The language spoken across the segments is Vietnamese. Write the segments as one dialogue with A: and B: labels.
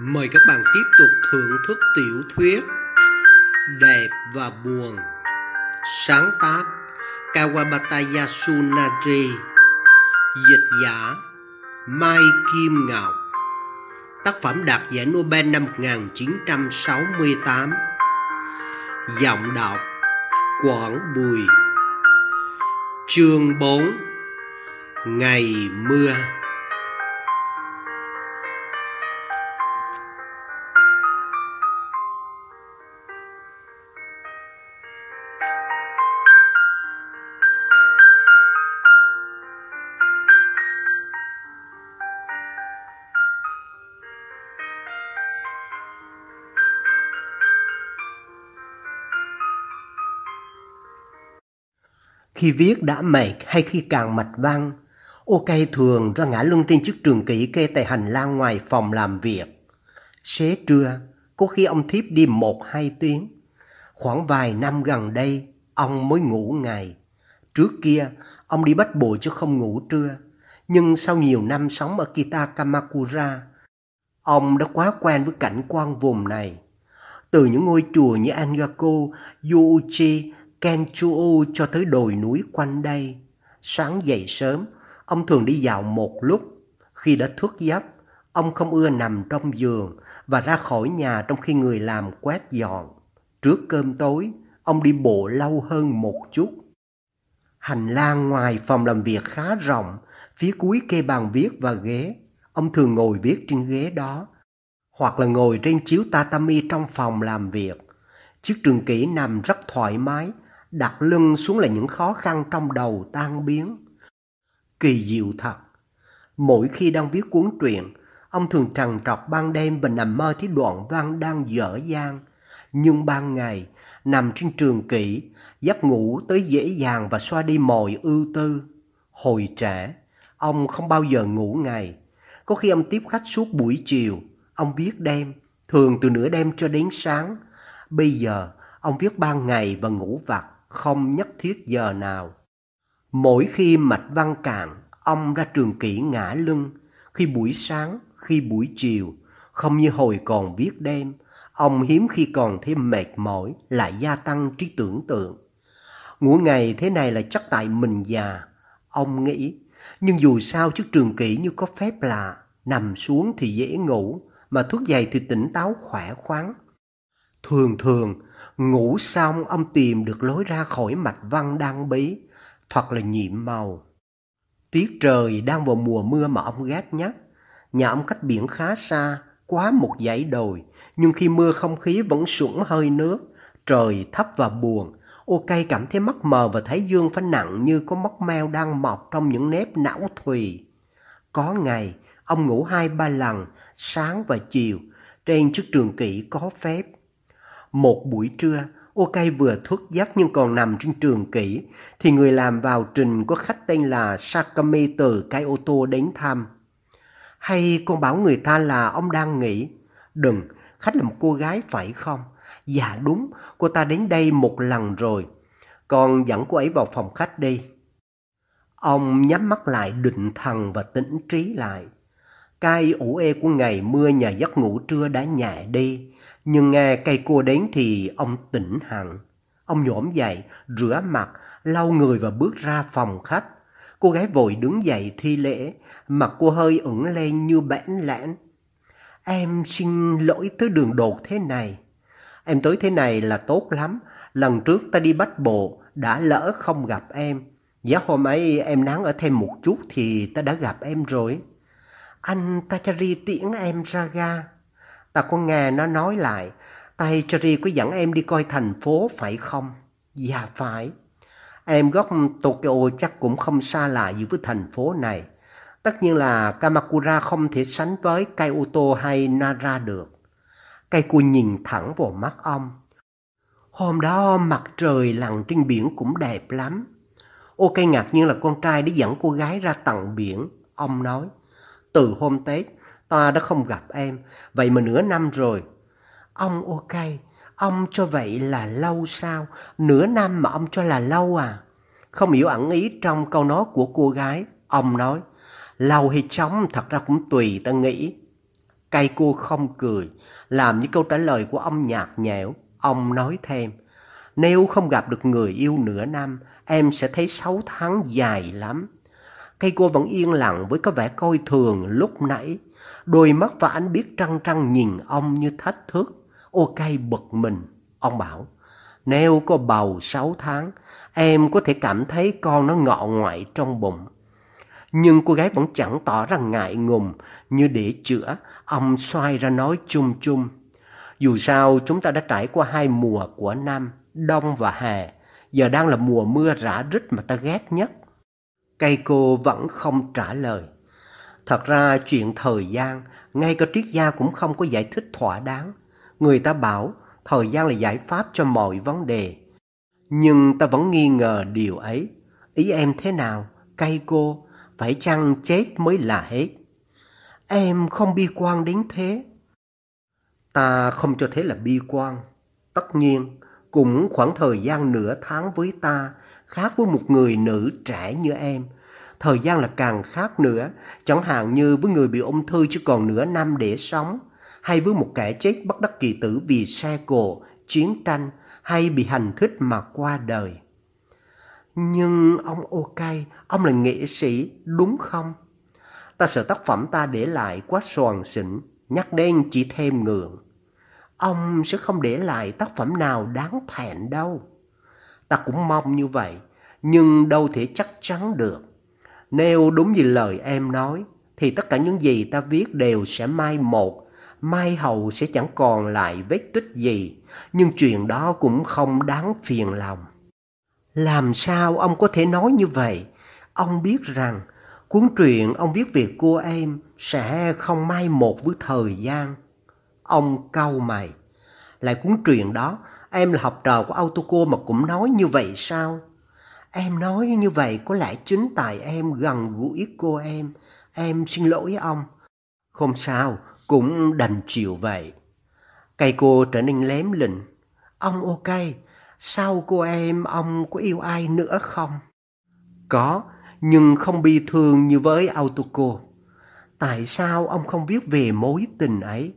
A: Mời các bạn tiếp tục thưởng thức tiểu thuyết Đẹp và buồn, Sáng tác Kawabata Yasunari Dịch giả Mai Kim Ngọc, Tác phẩm đạt giải Nobel năm 1968 Giọng đọc Quảng Bùi, Chương 4 Ngày mưa. Khi viết đã mệt hay khi càng mạch văn, OK thường ra ngã lưng trên chiếc trường kỷ kê tại hành lang ngoài phòng làm việc. Xế trưa, có khi ông thiếp đi một hai tiếng. Khoảng vài năm gần đây, ông mới ngủ ngày. Trước kia, ông đi bắt bội chứ không ngủ trưa. Nhưng sau nhiều năm sống ở Kita Kamakura, ông đã quá quen với cảnh quan vùng này. Từ những ngôi chùa như Angako, Yuuchi Kenchuo cho tới đồi núi quanh đây. Sáng dậy sớm, ông thường đi dạo một lúc. Khi đã thức giấc, ông không ưa nằm trong giường và ra khỏi nhà trong khi người làm quét dọn. Trước cơm tối, ông đi bộ lâu hơn một chút. Hành lang ngoài phòng làm việc khá rộng, phía cuối kê bàn viết và ghế. Ông thường ngồi viết trên ghế đó, hoặc là ngồi trên chiếu tatami trong phòng làm việc. Chiếc trường kỷ nằm rất thoải mái, đặt lưng xuống là những khó khăn trong đầu tan biến. Kỳ diệu thật, mỗi khi đang viết cuốn truyện, ông thường trằn trọc ban đêm và nằm mơ thấy đoạn văn đang dở dang. Nhưng ban ngày, nằm trên trường kỷ, giấc ngủ tới dễ dàng và xoa đi mọi ưu tư. Hồi trẻ, ông không bao giờ ngủ ngày. Có khi ông tiếp khách suốt buổi chiều, ông viết đêm, thường từ nửa đêm cho đến sáng. Bây giờ, ông viết ban ngày và ngủ vặt không nhất thiết giờ nào. Mỗi khi mạch văn cạn, ông ra trường kỷ ngã lưng, khi buổi sáng, khi buổi chiều, không như hồi còn viết đêm, ông hiếm khi còn thêm mệt mỏi, lại gia tăng trí tưởng tượng. Ngủ ngày thế này là chắc tại mình già, ông nghĩ, nhưng dù sao chiếc trường kỷ như có phép lạ, nằm xuống thì dễ ngủ, mà thuốc dày thì tỉnh táo khỏe khoắn. Thường thường, ngủ xong ông tìm được lối ra khỏi mạch văn đang bí, hoặc là nhiệm màu. Tiết trời đang vào mùa mưa mà ông ghét nhất. Nhà ông cách biển khá xa, quá một dãy đồi, nhưng khi mưa không khí vẫn sũng hơi nước, trời thấp và buồn. Ok cảm thấy mắt mờ và thấy dương phải nặng như có móc meo đang mọc trong những nếp não thùy. Có ngày, ông ngủ hai ba lần, sáng và chiều, trên chiếc trường kỷ có phép. Một buổi trưa, Ok vừa thuốc giấc nhưng còn nằm trên trường kỹ, thì người làm vào trình có khách tên là Sakame từ cái ô tô đến thăm. Hay con bảo người ta là ông đang nghỉ? Đừng, khách là một cô gái phải không? Dạ đúng, cô ta đến đây một lần rồi. Con dẫn cô ấy vào phòng khách đi. Ông nhắm mắt lại định thần và tỉnh trí lại. Cái ủ ê của ngày mưa nhà giấc ngủ trưa đã nhẹ đi, nhưng nghe cây cua đến thì ông tỉnh hẳn. Ông nhổm dậy, rửa mặt, lau người và bước ra phòng khách. Cô gái vội đứng dậy thi lễ, mặt cô hơi ửng lên như bẽn lẽn. Em xin lỗi tới đường đột thế này. Em tới thế này là tốt lắm. Lần trước ta đi bắt bộ, đã lỡ không gặp em. Giá hôm ấy em nắng ở thêm một chút thì ta đã gặp em rồi. Anh Tachari tiễn em ra ga. Ta có nghe nó nói lại, Tachari có dẫn em đi coi thành phố phải không? Dạ phải. Em gốc Tokyo chắc cũng không xa lạ gì với thành phố này. Tất nhiên là Kamakura không thể sánh với Kyoto hay Nara được. Cây cua nhìn thẳng vào mắt ông. Hôm đó mặt trời lặn trên biển cũng đẹp lắm. Ok ngạc nhiên là con trai đã dẫn cô gái ra tận biển. Ông nói, từ hôm Tết, ta đã không gặp em, vậy mà nửa năm rồi. Ông ok, ông cho vậy là lâu sao? Nửa năm mà ông cho là lâu à? Không hiểu ẩn ý trong câu nói của cô gái. Ông nói, lâu hay chóng thật ra cũng tùy ta nghĩ. Cây cô không cười, làm như câu trả lời của ông nhạt nhẽo. Ông nói thêm, nếu không gặp được người yêu nửa năm, em sẽ thấy sáu tháng dài lắm. Cây cô vẫn yên lặng với có vẻ coi thường lúc nãy. Đôi mắt và ánh biết trăng trăng nhìn ông như thách thức. Ô cây bực mình. Ông bảo, nếu có bầu sáu tháng, em có thể cảm thấy con nó ngọ ngoại trong bụng. Nhưng cô gái vẫn chẳng tỏ ra ngại ngùng như để chữa. Ông xoay ra nói chung chung. Dù sao chúng ta đã trải qua hai mùa của năm, đông và hè. Giờ đang là mùa mưa rã rít mà ta ghét nhất. Cây cô vẫn không trả lời. Thật ra chuyện thời gian, ngay cả triết gia cũng không có giải thích thỏa đáng. Người ta bảo thời gian là giải pháp cho mọi vấn đề. Nhưng ta vẫn nghi ngờ điều ấy. Ý em thế nào? Cây cô, phải chăng chết mới là hết? Em không bi quan đến thế. Ta không cho thế là bi quan. Tất nhiên, cũng khoảng thời gian nửa tháng với ta khác với một người nữ trẻ như em. Thời gian là càng khác nữa, chẳng hạn như với người bị ung thư chỉ còn nửa năm để sống, hay với một kẻ chết bất đắc kỳ tử vì xe cộ, chiến tranh, hay bị hành thích mà qua đời. Nhưng ông ok, ông là nghệ sĩ, đúng không? Ta sợ tác phẩm ta để lại quá soàn xỉn, nhắc đến chỉ thêm ngượng. Ông sẽ không để lại tác phẩm nào đáng thẹn đâu. Ta cũng mong như vậy, nhưng đâu thể chắc chắn được. Nếu đúng như lời em nói, thì tất cả những gì ta viết đều sẽ mai một, mai hầu sẽ chẳng còn lại vết tích gì, nhưng chuyện đó cũng không đáng phiền lòng. Làm sao ông có thể nói như vậy? Ông biết rằng cuốn truyện ông viết về cô em sẽ không mai một với thời gian. Ông cau mày. Lại cuốn truyện đó, em là học trò của Autoco mà cũng nói như vậy sao? Em nói như vậy có lẽ chính tại em gần gũi cô em. Em xin lỗi ông. Không sao, cũng đành chịu vậy. Cây cô trở nên lém lịnh. Ông ok, sao cô em ông có yêu ai nữa không? Có, nhưng không bi thương như với Autoco. Tại sao ông không viết về mối tình ấy?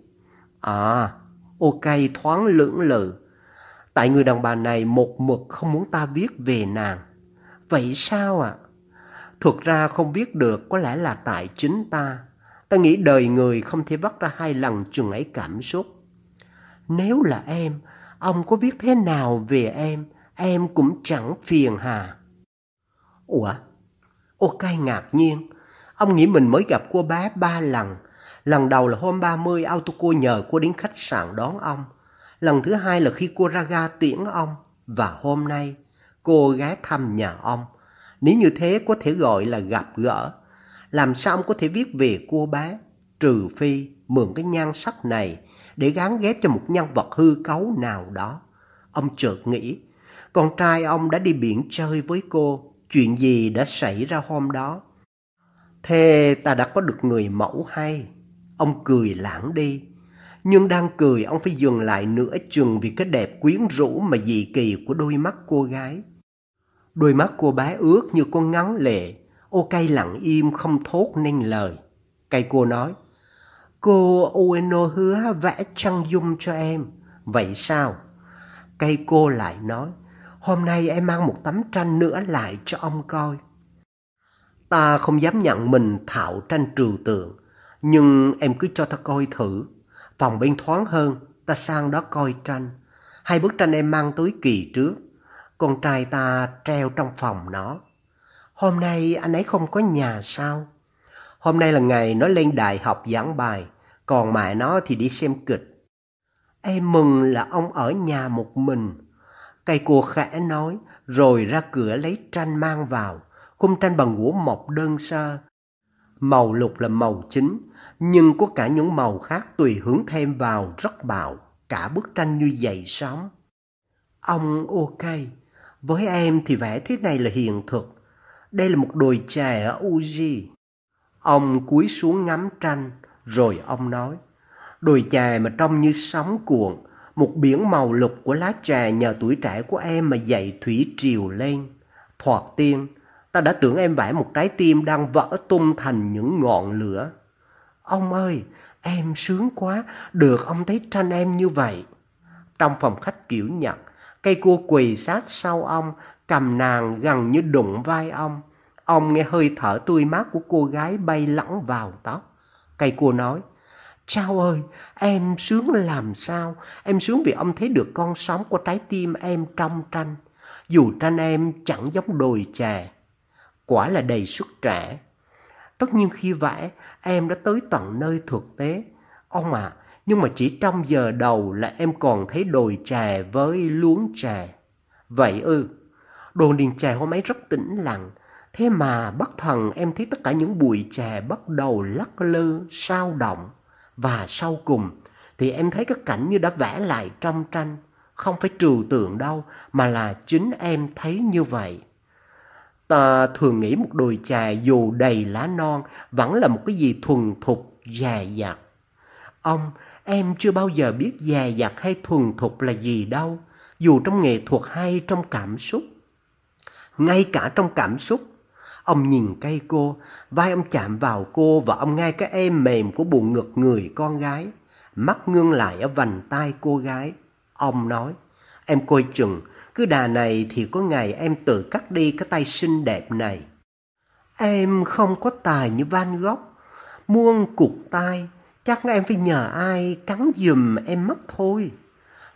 A: À, ok thoáng lưỡng lự. Tại người đàn bà này một mực không muốn ta viết về nàng. Vậy sao ạ? À? Thuật ra không biết được có lẽ là tại chính ta. Ta nghĩ đời người không thể vắt ra hai lần chừng ấy cảm xúc. Nếu là em, ông có viết thế nào về em, em cũng chẳng phiền hà. Ủa? Ok ngạc nhiên. Ông nghĩ mình mới gặp cô bé ba lần. Lần đầu là hôm 30 Autoco nhờ cô đến khách sạn đón ông. Lần thứ hai là khi cô ra ga tiễn ông. Và hôm nay cô ghé thăm nhà ông. Nếu như thế có thể gọi là gặp gỡ. Làm sao ông có thể viết về cô bé? Trừ phi mượn cái nhan sắc này để gắn ghép cho một nhân vật hư cấu nào đó. Ông chợt nghĩ, con trai ông đã đi biển chơi với cô, chuyện gì đã xảy ra hôm đó? Thế ta đã có được người mẫu hay? Ông cười lãng đi. Nhưng đang cười ông phải dừng lại nửa chừng vì cái đẹp quyến rũ mà dị kỳ của đôi mắt cô gái. Đôi mắt cô bé ướt như con ngắn lệ. Ô cây lặng im không thốt nên lời. Cây cô nói, Cô Ueno hứa vẽ trăng dung cho em. Vậy sao? Cây cô lại nói, hôm nay em mang một tấm tranh nữa lại cho ông coi. Ta không dám nhận mình thạo tranh trừu tượng, nhưng em cứ cho ta coi thử. Phòng bên thoáng hơn, ta sang đó coi tranh. Hai bức tranh em mang tới kỳ trước con trai ta treo trong phòng nó. Hôm nay anh ấy không có nhà sao? Hôm nay là ngày nó lên đại học giảng bài, còn mẹ nó thì đi xem kịch. Em mừng là ông ở nhà một mình. Cây cô khẽ nói, rồi ra cửa lấy tranh mang vào. Khung tranh bằng gỗ mộc đơn sơ. Màu lục là màu chính, nhưng có cả những màu khác tùy hướng thêm vào rất bạo. Cả bức tranh như dậy sóng. Ông ok. Với em thì vẽ thế này là hiện thực. Đây là một đồi chè ở Uji. Ông cúi xuống ngắm tranh, rồi ông nói. Đồi chè mà trông như sóng cuộn, một biển màu lục của lá chè nhờ tuổi trẻ của em mà dậy thủy triều lên. Thoạt tiên, ta đã tưởng em vẽ một trái tim đang vỡ tung thành những ngọn lửa. Ông ơi, em sướng quá, được ông thấy tranh em như vậy. Trong phòng khách kiểu Nhật, cây cua quỳ sát sau ông, cầm nàng gần như đụng vai ông. Ông nghe hơi thở tươi mát của cô gái bay lẳng vào tóc. Cây cua nói, Chao ơi, em sướng làm sao? Em sướng vì ông thấy được con sóng của trái tim em trong tranh. Dù tranh em chẳng giống đồi chè. Quả là đầy sức trẻ. Tất nhiên khi vẽ, em đã tới tận nơi thực tế. Ông ạ, à, nhưng mà chỉ trong giờ đầu là em còn thấy đồi trà với luống trà, Vậy ư, đồn điền trà hôm ấy rất tĩnh lặng. Thế mà bất thần em thấy tất cả những bụi trà bắt đầu lắc lư, sao động. Và sau cùng thì em thấy các cảnh như đã vẽ lại trong tranh. Không phải trừu tượng đâu, mà là chính em thấy như vậy. Ta thường nghĩ một đồi trà dù đầy lá non vẫn là một cái gì thuần thục, dài dặt. Ông, em chưa bao giờ biết dài dặt hay thuần thục là gì đâu, dù trong nghệ thuật hay trong cảm xúc. Ngay cả trong cảm xúc, ông nhìn cây cô, vai ông chạm vào cô và ông nghe cái êm mềm của buồn ngực người con gái. Mắt ngưng lại ở vành tay cô gái. Ông nói, em coi chừng, cứ đà này thì có ngày em tự cắt đi cái tay xinh đẹp này. Em không có tài như Van Gogh, muôn cục tay, chắc em phải nhờ ai cắn giùm em mất thôi.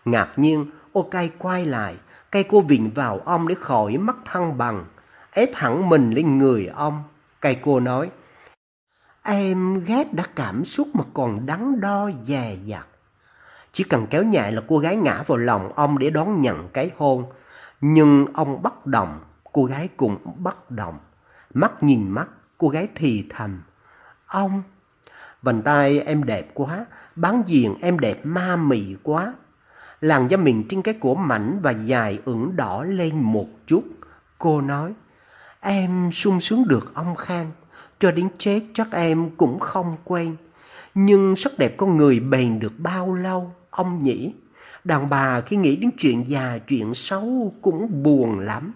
A: Ngạc nhiên, ô cây quay lại, cây cô vịnh vào ông để khỏi mất thăng bằng, ép hẳn mình lên người ông. Cây cô nói, em ghét đã cảm xúc mà còn đắn đo dè dặt. Chỉ cần kéo nhẹ là cô gái ngã vào lòng ông để đón nhận cái hôn. Nhưng ông bất động, cô gái cũng bất động. Mắt nhìn mắt, cô gái thì thầm. Ông, vành tay em đẹp quá, bán diện em đẹp ma mị quá. Làn da mình trên cái cổ mảnh và dài ửng đỏ lên một chút. Cô nói, em sung sướng được ông Khang, cho đến chết chắc em cũng không quen. Nhưng sắc đẹp con người bền được bao lâu? Ông nhỉ? Đàn bà khi nghĩ đến chuyện già, chuyện xấu cũng buồn lắm.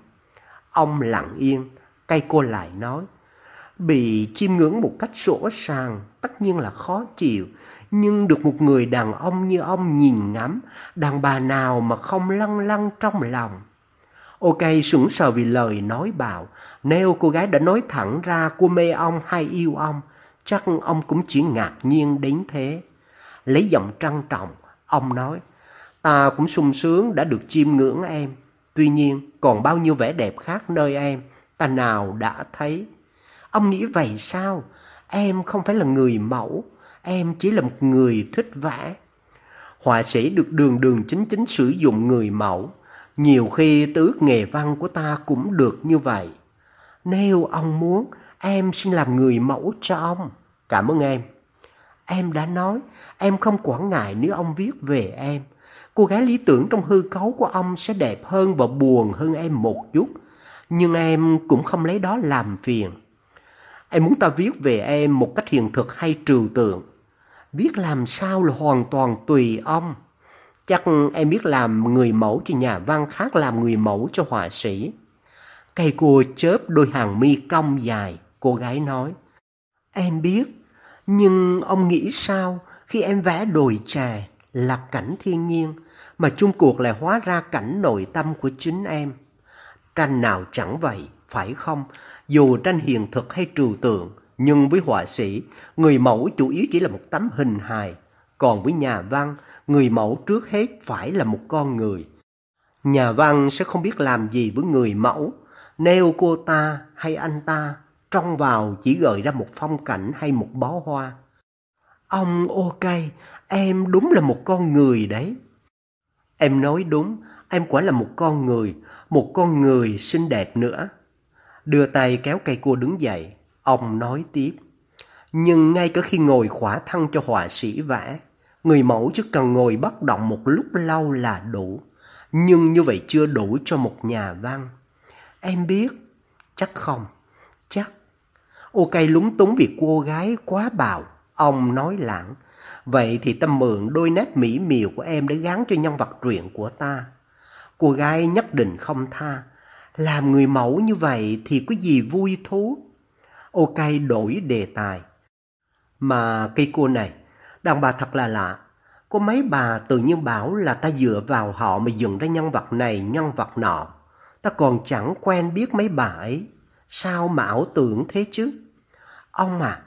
A: Ông lặng yên, cây cô lại nói. Bị chiêm ngưỡng một cách sổ sàng, tất nhiên là khó chịu. Nhưng được một người đàn ông như ông nhìn ngắm, đàn bà nào mà không lăn lăn trong lòng. Ok sững sờ vì lời nói bạo, nếu cô gái đã nói thẳng ra cô mê ông hay yêu ông, chắc ông cũng chỉ ngạc nhiên đến thế. Lấy giọng trân trọng, Ông nói, ta cũng sung sướng đã được chiêm ngưỡng em. Tuy nhiên, còn bao nhiêu vẻ đẹp khác nơi em, ta nào đã thấy. Ông nghĩ vậy sao? Em không phải là người mẫu, em chỉ là một người thích vẽ. Họa sĩ được đường đường chính chính sử dụng người mẫu. Nhiều khi tước nghề văn của ta cũng được như vậy. Nếu ông muốn, em xin làm người mẫu cho ông. Cảm ơn em. Em đã nói, em không quản ngại nếu ông viết về em. Cô gái lý tưởng trong hư cấu của ông sẽ đẹp hơn và buồn hơn em một chút. Nhưng em cũng không lấy đó làm phiền. Em muốn ta viết về em một cách hiện thực hay trừu tượng. Viết làm sao là hoàn toàn tùy ông. Chắc em biết làm người mẫu cho nhà văn khác làm người mẫu cho họa sĩ. Cây cua chớp đôi hàng mi cong dài, cô gái nói. Em biết, nhưng ông nghĩ sao khi em vẽ đồi trà, là cảnh thiên nhiên, mà chung cuộc lại hóa ra cảnh nội tâm của chính em? Tranh nào chẳng vậy, phải không? Dù tranh hiện thực hay trừu tượng, nhưng với họa sĩ, người mẫu chủ yếu chỉ là một tấm hình hài. Còn với nhà văn, người mẫu trước hết phải là một con người. Nhà văn sẽ không biết làm gì với người mẫu, nêu cô ta hay anh ta trong vào chỉ gợi ra một phong cảnh hay một bó hoa. Ông ok, em đúng là một con người đấy. Em nói đúng, em quả là một con người, một con người xinh đẹp nữa. Đưa tay kéo cây cua đứng dậy, ông nói tiếp. Nhưng ngay cả khi ngồi khỏa thân cho họa sĩ vẽ, người mẫu chỉ cần ngồi bất động một lúc lâu là đủ. Nhưng như vậy chưa đủ cho một nhà văn. Em biết, chắc không, Ok lúng túng vì cô gái quá bạo. Ông nói lặng. Vậy thì ta mượn đôi nét mỹ miều của em để gắn cho nhân vật truyện của ta. Cô gái nhất định không tha. Làm người mẫu như vậy thì có gì vui thú. Ok đổi đề tài. Mà cây cô này, đàn bà thật là lạ. Có mấy bà tự nhiên bảo là ta dựa vào họ mà dựng ra nhân vật này, nhân vật nọ. Ta còn chẳng quen biết mấy bà ấy. Sao mà ảo tưởng thế chứ? Ông à,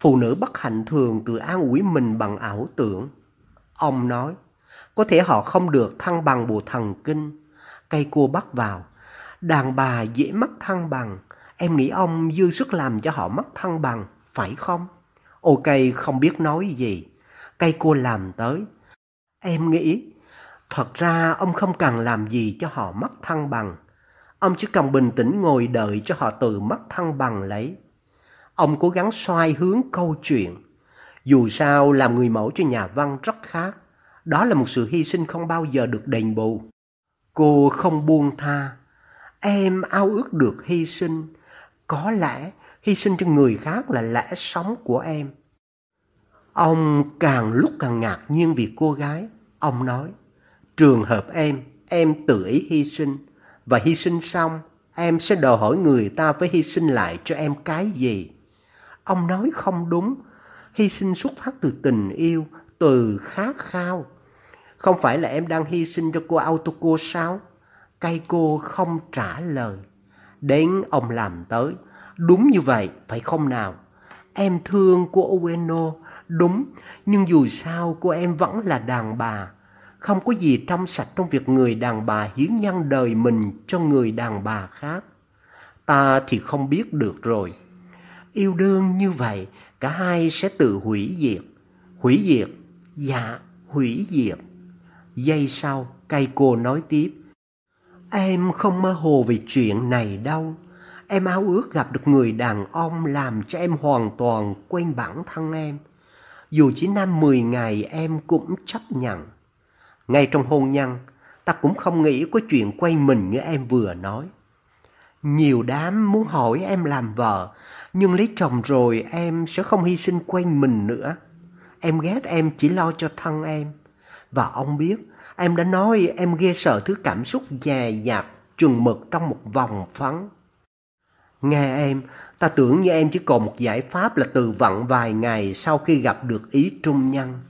A: phụ nữ bất hạnh thường tự an ủi mình bằng ảo tưởng. Ông nói, có thể họ không được thăng bằng bộ thần kinh. Cây cua bắt vào. Đàn bà dễ mất thăng bằng. Em nghĩ ông dư sức làm cho họ mất thăng bằng, phải không? Ok không biết nói gì. Cây cua làm tới. Em nghĩ, thật ra ông không cần làm gì cho họ mất thăng bằng. Ông chỉ cần bình tĩnh ngồi đợi cho họ tự mất thăng bằng lấy. Ông cố gắng xoay hướng câu chuyện. Dù sao làm người mẫu cho nhà văn rất khác. Đó là một sự hy sinh không bao giờ được đền bù. Cô không buông tha. Em ao ước được hy sinh. Có lẽ hy sinh cho người khác là lẽ sống của em. Ông càng lúc càng ngạc nhiên vì cô gái. Ông nói, trường hợp em, em tự ý hy sinh. Và hy sinh xong, em sẽ đòi hỏi người ta phải hy sinh lại cho em cái gì. Ông nói không đúng. Hy sinh xuất phát từ tình yêu, từ khát khao. Không phải là em đang hy sinh cho cô Autoco sao? Cây cô không trả lời. Đến ông làm tới. Đúng như vậy, phải không nào? Em thương cô Ueno, đúng, nhưng dù sao cô em vẫn là đàn bà. Không có gì trong sạch trong việc người đàn bà hiến nhân đời mình cho người đàn bà khác. Ta thì không biết được rồi. Yêu đương như vậy, cả hai sẽ tự hủy diệt. Hủy diệt? Dạ, hủy diệt. Giây sau, cây cô nói tiếp. Em không mơ hồ về chuyện này đâu. Em ao ước gặp được người đàn ông làm cho em hoàn toàn quên bản thân em. Dù chỉ năm 10 ngày em cũng chấp nhận. Ngay trong hôn nhân, ta cũng không nghĩ có chuyện quay mình như em vừa nói. Nhiều đám muốn hỏi em làm vợ, nhưng lấy chồng rồi em sẽ không hy sinh quay mình nữa. Em ghét em chỉ lo cho thân em. Và ông biết, em đã nói em ghê sợ thứ cảm xúc dài dạt, chừng mực trong một vòng phấn. Nghe em, ta tưởng như em chỉ còn một giải pháp là từ vặn vài ngày sau khi gặp được ý trung nhân.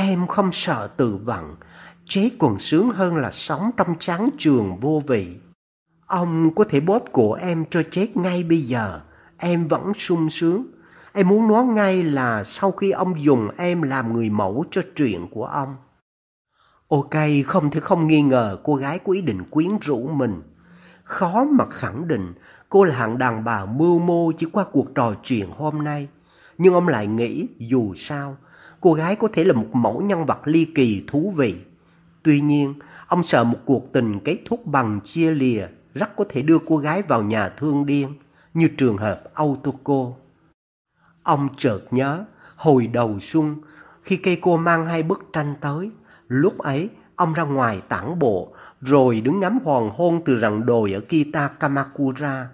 A: Em không sợ từ vận, chết còn sướng hơn là sống trong chán trường vô vị. Ông có thể bóp cổ em cho chết ngay bây giờ, em vẫn sung sướng. Em muốn nói ngay là sau khi ông dùng em làm người mẫu cho chuyện của ông. Ok, không thể không nghi ngờ cô gái có ý định quyến rũ mình. Khó mà khẳng định cô là hạng đàn bà mưu mô chỉ qua cuộc trò chuyện hôm nay. Nhưng ông lại nghĩ dù sao, cô gái có thể là một mẫu nhân vật ly kỳ thú vị. Tuy nhiên, ông sợ một cuộc tình kết thúc bằng chia lìa rất có thể đưa cô gái vào nhà thương điên, như trường hợp Autoco. Ông chợt nhớ, hồi đầu xuân, khi cây cô mang hai bức tranh tới, lúc ấy ông ra ngoài tản bộ, rồi đứng ngắm hoàng hôn từ rặng đồi ở Kita Kamakura.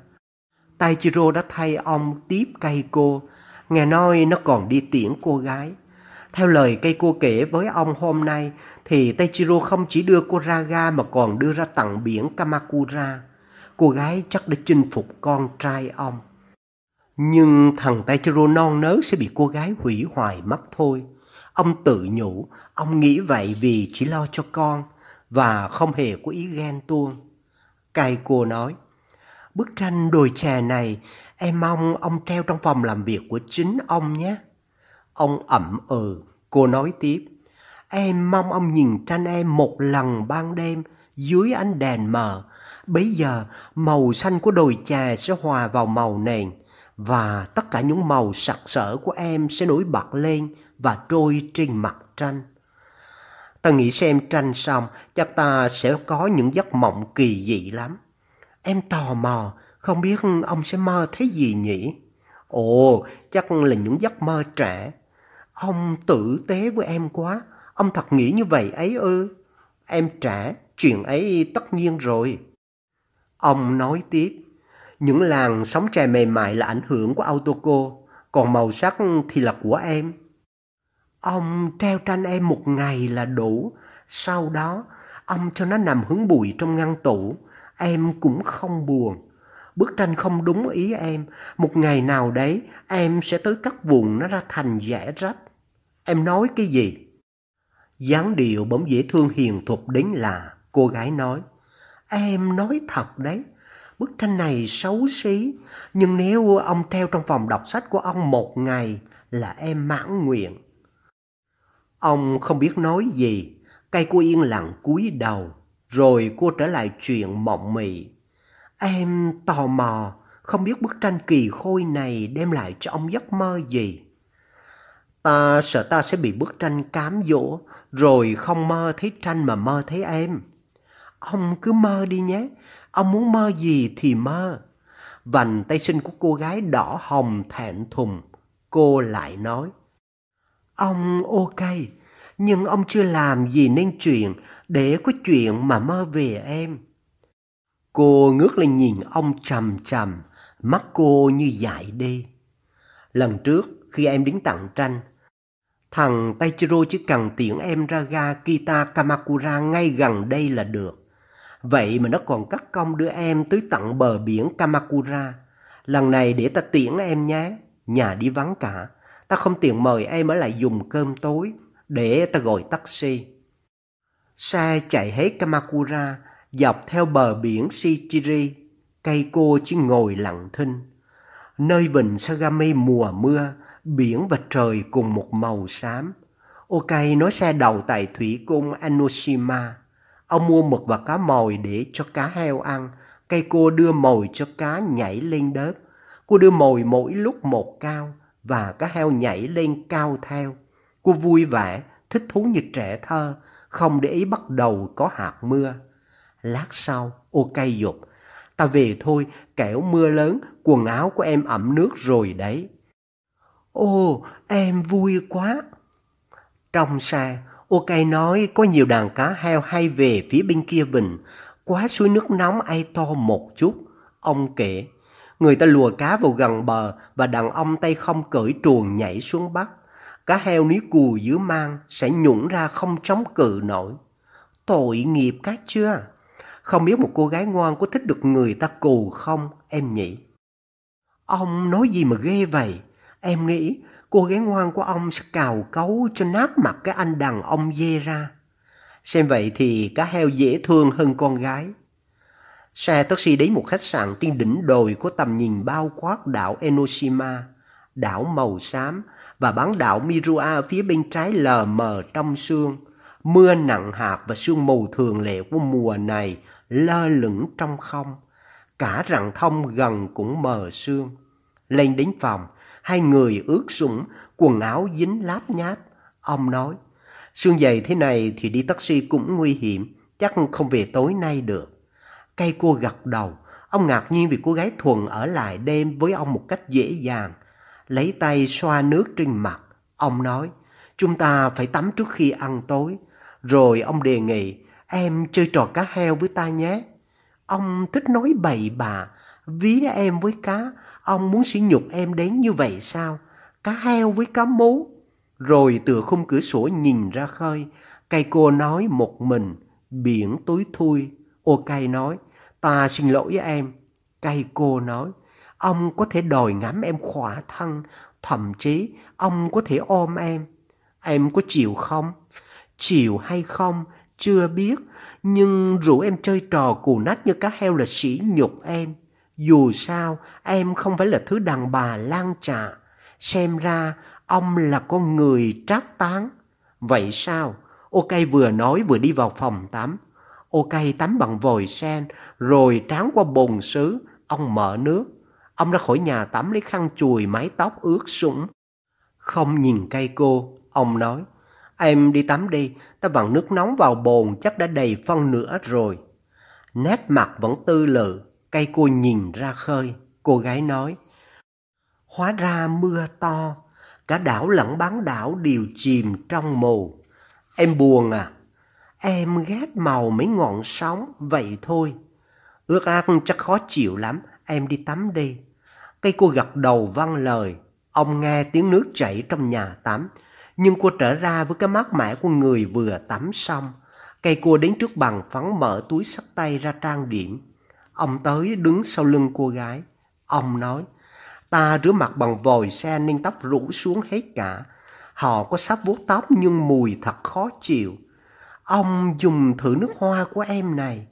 A: Taichiro đã thay ông tiếp cây cô, nghe nói nó còn đi tiễn cô gái. Theo lời cây cô kể với ông hôm nay thì Teichiro không chỉ đưa cô ra ga mà còn đưa ra tặng biển Kamakura. Cô gái chắc đã chinh phục con trai ông. Nhưng thằng Teichiro non nớ sẽ bị cô gái hủy hoại mất thôi. Ông tự nhủ, ông nghĩ vậy vì chỉ lo cho con và không hề có ý ghen tuông. Cai cô nói, bức tranh đồi chè này em mong ông treo trong phòng làm việc của chính ông nhé. Ông ẩm ừ, cô nói tiếp. Em mong ông nhìn tranh em một lần ban đêm dưới ánh đèn mờ. Bây giờ màu xanh của đồi trà sẽ hòa vào màu nền và tất cả những màu sặc sỡ của em sẽ nổi bật lên và trôi trên mặt tranh. Ta nghĩ xem tranh xong chắc ta sẽ có những giấc mộng kỳ dị lắm. Em tò mò, không biết ông sẽ mơ thấy gì nhỉ? Ồ, chắc là những giấc mơ trẻ. Ông tử tế với em quá, ông thật nghĩ như vậy ấy ư? Em trả chuyện ấy tất nhiên rồi. Ông nói tiếp, những làng sóng trà mềm mại là ảnh hưởng của Autoco, còn màu sắc thì là của em. Ông treo tranh em một ngày là đủ, sau đó ông cho nó nằm hứng bụi trong ngăn tủ, em cũng không buồn. Bức tranh không đúng ý em. Một ngày nào đấy em sẽ tới cắt vùng nó ra thành dẻ rách. Em nói cái gì? dáng điệu bỗng dễ thương hiền thục đến là cô gái nói. Em nói thật đấy. Bức tranh này xấu xí. Nhưng nếu ông treo trong phòng đọc sách của ông một ngày là em mãn nguyện. Ông không biết nói gì. Cây cô yên lặng cúi đầu. Rồi cô trở lại chuyện mộng mị. Em tò mò, không biết bức tranh kỳ khôi này đem lại cho ông giấc mơ gì. Ta sợ ta sẽ bị bức tranh cám dỗ, rồi không mơ thấy tranh mà mơ thấy em. Ông cứ mơ đi nhé, ông muốn mơ gì thì mơ. Vành tay xinh của cô gái đỏ hồng thẹn thùng, cô lại nói. Ông ok, nhưng ông chưa làm gì nên chuyện để có chuyện mà mơ về em. Cô ngước lên nhìn ông chầm chầm, mắt cô như dại đi. Lần trước khi em đến tặng tranh, thằng Taichiro chỉ cần tiễn em ra ga Kita Kamakura ngay gần đây là được. Vậy mà nó còn cắt công đưa em tới tận bờ biển Kamakura. Lần này để ta tiễn em nhé, nhà đi vắng cả. Ta không tiện mời em ở lại dùng cơm tối, để ta gọi taxi. Xe chạy hết Kamakura, dọc theo bờ biển Shichiri, cây cô chỉ ngồi lặng thinh. Nơi vịnh Sagami mùa mưa, biển và trời cùng một màu xám. Ok nói xe đầu tại thủy cung Anoshima. Ông mua mực và cá mồi để cho cá heo ăn. Cây cô đưa mồi cho cá nhảy lên đớp. Cô đưa mồi mỗi lúc một cao và cá heo nhảy lên cao theo. Cô vui vẻ, thích thú như trẻ thơ, không để ý bắt đầu có hạt mưa. Lát sau, ok dục. Ta về thôi, kẻo mưa lớn, quần áo của em ẩm nước rồi đấy. Ô, em vui quá. Trong xe, ô nói có nhiều đàn cá heo hay về phía bên kia vịnh, quá suối nước nóng ai to một chút. Ông kể, người ta lùa cá vào gần bờ và đàn ông tay không cởi truồng nhảy xuống bắt. Cá heo ní cù dưới mang sẽ nhũng ra không chống cự nổi. Tội nghiệp cá chưa? Không biết một cô gái ngoan có thích được người ta cù không, em nhỉ? Ông nói gì mà ghê vậy? Em nghĩ cô gái ngoan của ông sẽ cào cấu cho nát mặt cái anh đàn ông dê ra. Xem vậy thì cá heo dễ thương hơn con gái. Xe taxi đến một khách sạn trên đỉnh đồi có tầm nhìn bao quát đảo Enoshima, đảo màu xám và bán đảo Mirua phía bên trái lờ mờ trong sương. Mưa nặng hạt và sương mù thường lệ của mùa này lơ lửng trong không. Cả rặng thông gần cũng mờ sương. Lên đến phòng, hai người ướt sũng, quần áo dính láp nháp. Ông nói, xương dày thế này thì đi taxi cũng nguy hiểm, chắc không về tối nay được. Cây cô gật đầu, ông ngạc nhiên vì cô gái thuần ở lại đêm với ông một cách dễ dàng. Lấy tay xoa nước trên mặt, ông nói, chúng ta phải tắm trước khi ăn tối. Rồi ông đề nghị, em chơi trò cá heo với ta nhé. Ông thích nói bậy bạ, ví em với cá, ông muốn sỉ nhục em đến như vậy sao? Cá heo với cá mú. Rồi từ khung cửa sổ nhìn ra khơi, cây cô nói một mình, biển tối thui. Ô cây nói, ta xin lỗi với em. Cây cô nói, ông có thể đòi ngắm em khỏa thân, thậm chí ông có thể ôm em. Em có chịu không? Chịu hay không chưa biết, nhưng rủ em chơi trò cù nát như cá heo là sỉ nhục em. Dù sao, em không phải là thứ đàn bà lan trạ. Xem ra, ông là con người trác tán. Vậy sao? Ok vừa nói vừa đi vào phòng tắm. Ok tắm bằng vòi sen, rồi tráng qua bồn sứ. Ông mở nước. Ông ra khỏi nhà tắm lấy khăn chùi mái tóc ướt sũng. Không nhìn cây cô, ông nói. Em đi tắm đi, ta vặn nước nóng vào bồn chắc đã đầy phân nửa rồi. Nét mặt vẫn tư lự, cây cô nhìn ra khơi. Cô gái nói, hóa ra mưa to, cả đảo lẫn bán đảo đều chìm trong mù. Em buồn à? Em ghét màu mấy ngọn sóng, vậy thôi. Ước ác chắc khó chịu lắm, em đi tắm đi. Cây cô gật đầu văng lời, ông nghe tiếng nước chảy trong nhà tắm, nhưng cô trở ra với cái mát mẻ của người vừa tắm xong. Cây cô đến trước bàn phấn mở túi sắt tay ra trang điểm. Ông tới đứng sau lưng cô gái. Ông nói, ta rửa mặt bằng vòi xe nên tóc rủ xuống hết cả. Họ có sắp vuốt tóc nhưng mùi thật khó chịu. Ông dùng thử nước hoa của em này.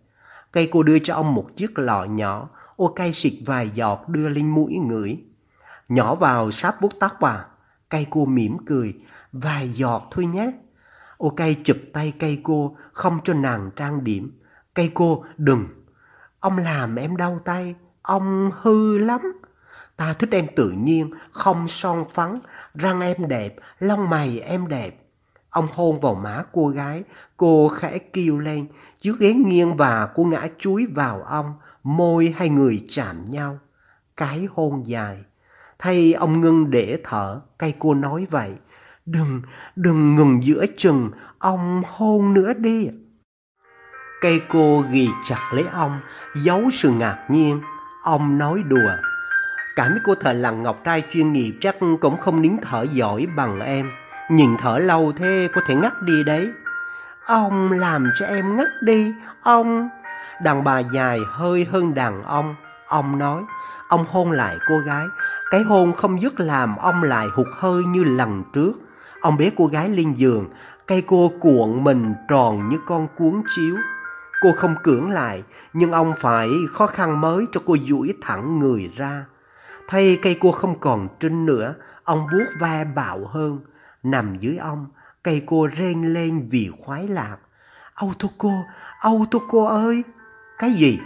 A: Cây cô đưa cho ông một chiếc lọ nhỏ, ô cây xịt vài giọt đưa lên mũi ngửi. Nhỏ vào sáp vuốt tóc à? Cây cô mỉm cười, vài giọt thôi nhé. Ô cây chụp tay cây cô, không cho nàng trang điểm. Cây cô, đừng. Ông làm em đau tay, ông hư lắm. Ta thích em tự nhiên, không son phấn, răng em đẹp, lông mày em đẹp. Ông hôn vào má cô gái, cô khẽ kêu lên, chiếc ghế nghiêng và cô ngã chuối vào ông, môi hai người chạm nhau. Cái hôn dài. Thay ông ngưng để thở, cây cô nói vậy. Đừng, đừng ngừng giữa chừng, ông hôn nữa đi. Cây cô ghi chặt lấy ông, giấu sự ngạc nhiên. Ông nói đùa. Cả mấy cô thợ lằn ngọc trai chuyên nghiệp chắc cũng không nín thở giỏi bằng em. Nhìn thở lâu thế có thể ngắt đi đấy. Ông làm cho em ngất đi, ông... Đàn bà dài hơi hơn đàn ông. Ông nói, ông hôn lại cô gái. Cái hôn không dứt làm ông lại hụt hơi như lần trước. Ông bế cô gái lên giường, cây cô cuộn mình tròn như con cuốn chiếu. Cô không cưỡng lại, nhưng ông phải khó khăn mới cho cô duỗi thẳng người ra. Thay cây cô không còn trinh nữa, ông vuốt ve bạo hơn. Nằm dưới ông, cây cô rên lên vì khoái lạc. Autoco, Autoco ơi! Cái gì?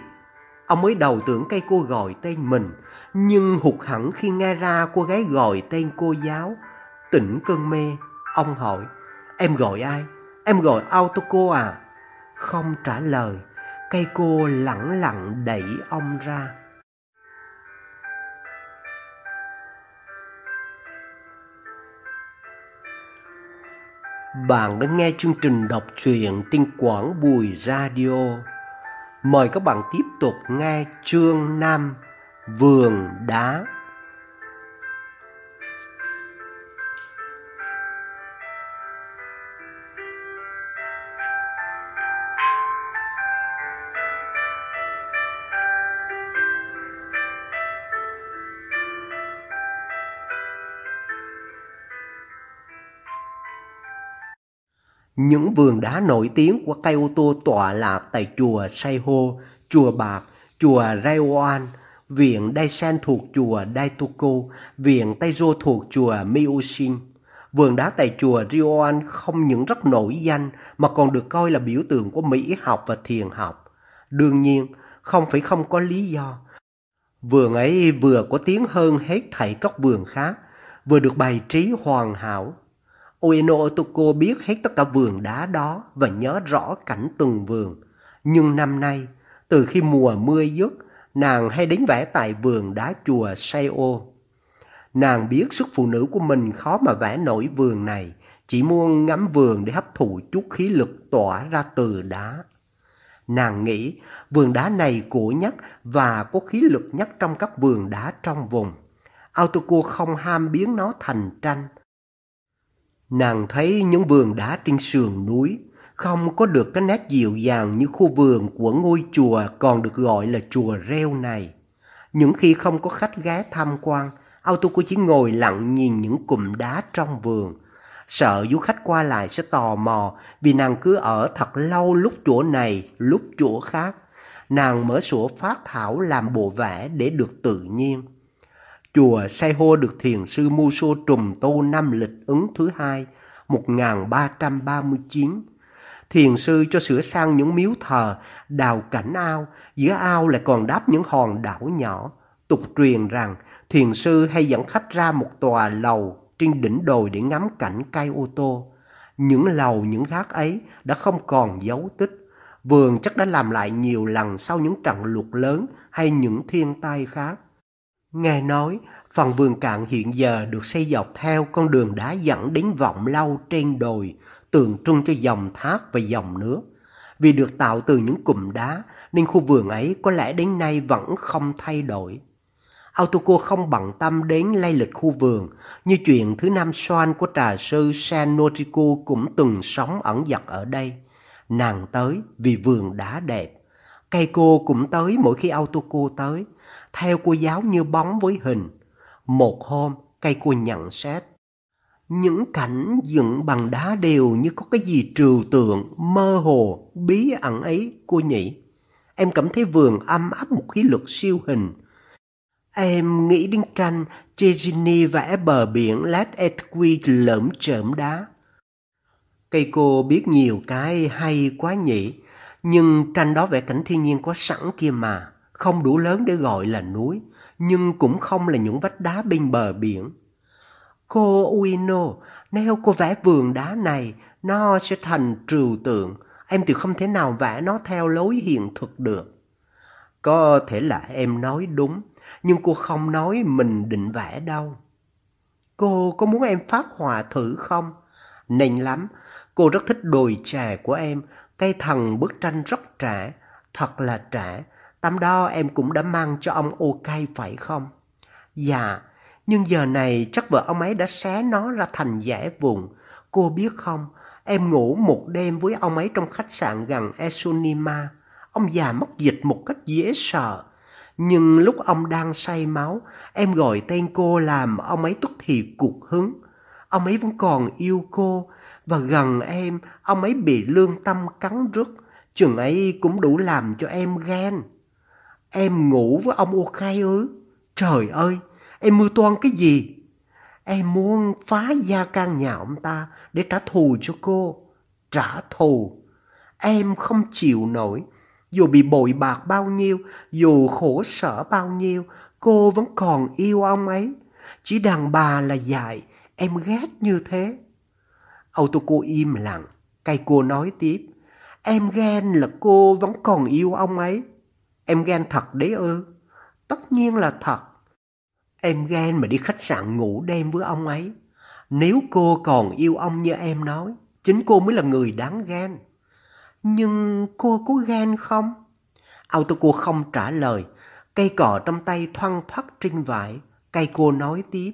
A: Ông mới đầu tưởng cây cô gọi tên mình, nhưng hụt hẳn khi nghe ra cô gái gọi tên cô giáo. Tỉnh cơn mê, ông hỏi, em gọi ai? Em gọi Autoco à? Không trả lời, cây cô lẳng lặng đẩy ông ra. Bạn đã nghe chương trình đọc truyện trên Quảng Bùi Radio. Mời các bạn tiếp tục nghe chương 5 Vườn Đá Những vườn đá nổi tiếng của cây ô tô tọa lạc tại chùa Saiho, chùa Bạc, chùa Raioan, viện Daisen thuộc chùa Daitoko, viện Taizo thuộc chùa Miyoshin. Vườn đá tại chùa Rioan không những rất nổi danh mà còn được coi là biểu tượng của mỹ học và thiền học. Đương nhiên, không phải không có lý do. Vườn ấy vừa có tiếng hơn hết thảy các vườn khác, vừa được bày trí hoàn hảo, Ueno Otoko biết hết tất cả vườn đá đó và nhớ rõ cảnh từng vườn. Nhưng năm nay, từ khi mùa mưa dứt, nàng hay đến vẽ tại vườn đá chùa Sayo. Nàng biết sức phụ nữ của mình khó mà vẽ nổi vườn này, chỉ muốn ngắm vườn để hấp thụ chút khí lực tỏa ra từ đá. Nàng nghĩ vườn đá này cổ nhất và có khí lực nhất trong các vườn đá trong vùng. Autoco không ham biến nó thành tranh, Nàng thấy những vườn đá trên sườn núi không có được cái nét dịu dàng như khu vườn của ngôi chùa còn được gọi là chùa reo này. Những khi không có khách ghé tham quan, Autoco chỉ ngồi lặng nhìn những cụm đá trong vườn. Sợ du khách qua lại sẽ tò mò vì nàng cứ ở thật lâu lúc chỗ này, lúc chỗ khác. Nàng mở sổ phát thảo làm bộ vẽ để được tự nhiên. Chùa Sai Hô được thiền sư Muso trùm tu năm lịch ứng thứ hai 1339. Thiền sư cho sửa sang những miếu thờ, đào cảnh ao, giữa ao lại còn đáp những hòn đảo nhỏ. Tục truyền rằng thiền sư hay dẫn khách ra một tòa lầu trên đỉnh đồi để ngắm cảnh cây ô tô. Những lầu những gác ấy đã không còn dấu tích. Vườn chắc đã làm lại nhiều lần sau những trận lụt lớn hay những thiên tai khác. Nghe nói, phần vườn cạn hiện giờ được xây dọc theo con đường đá dẫn đến vọng lâu trên đồi, tượng trưng cho dòng thác và dòng nước. Vì được tạo từ những cụm đá, nên khu vườn ấy có lẽ đến nay vẫn không thay đổi. Autoco không bận tâm đến lay lịch khu vườn, như chuyện thứ năm xoan của trà sư San Notrico cũng từng sống ẩn dật ở đây. Nàng tới vì vườn đá đẹp. Cây cô cũng tới mỗi khi Autoco tới, theo cô giáo như bóng với hình. Một hôm, cây cô nhận xét. Những cảnh dựng bằng đá đều như có cái gì trừu tượng, mơ hồ, bí ẩn ấy, cô nhỉ. Em cảm thấy vườn âm áp một khí lực siêu hình. Em nghĩ đến tranh Chesini vẽ bờ biển Lát Etui lởm chởm đá. Cây cô biết nhiều cái hay quá nhỉ, nhưng tranh đó vẽ cảnh thiên nhiên có sẵn kia mà, không đủ lớn để gọi là núi, nhưng cũng không là những vách đá bên bờ biển. Cô Uino, nếu cô vẽ vườn đá này, nó sẽ thành trừu tượng. Em thì không thể nào vẽ nó theo lối hiện thực được. Có thể là em nói đúng, nhưng cô không nói mình định vẽ đâu. Cô có muốn em phát họa thử không? Nên lắm, cô rất thích đồi trà của em, cây thần bức tranh rất trẻ, thật là trẻ. Tắm đó em cũng đã mang cho ông ok phải không? Dạ, nhưng giờ này chắc vợ ông ấy đã xé nó ra thành dẻ vùng Cô biết không, em ngủ một đêm với ông ấy trong khách sạn gần Esunima. Ông già mất dịch một cách dễ sợ. Nhưng lúc ông đang say máu, em gọi tên cô làm ông ấy tức thì cục hứng. Ông ấy vẫn còn yêu cô, và gần em, ông ấy bị lương tâm cắn rứt. Chừng ấy cũng đủ làm cho em ghen. Em ngủ với ông ok ư? Trời ơi, em mưu toan cái gì? Em muốn phá gia can nhà ông ta để trả thù cho cô. Trả thù. Em không chịu nổi. Dù bị bội bạc bao nhiêu, dù khổ sở bao nhiêu, cô vẫn còn yêu ông ấy. Chỉ đàn bà là dại, em ghét như thế. Auto cô im lặng, cây cô nói tiếp. Em ghen là cô vẫn còn yêu ông ấy. Em ghen thật đấy ư? Tất nhiên là thật. Em ghen mà đi khách sạn ngủ đêm với ông ấy. Nếu cô còn yêu ông như em nói, chính cô mới là người đáng ghen. Nhưng cô có ghen không? Auto cô không trả lời. Cây cỏ trong tay thoăn thoắt trinh vải. Cây cô nói tiếp.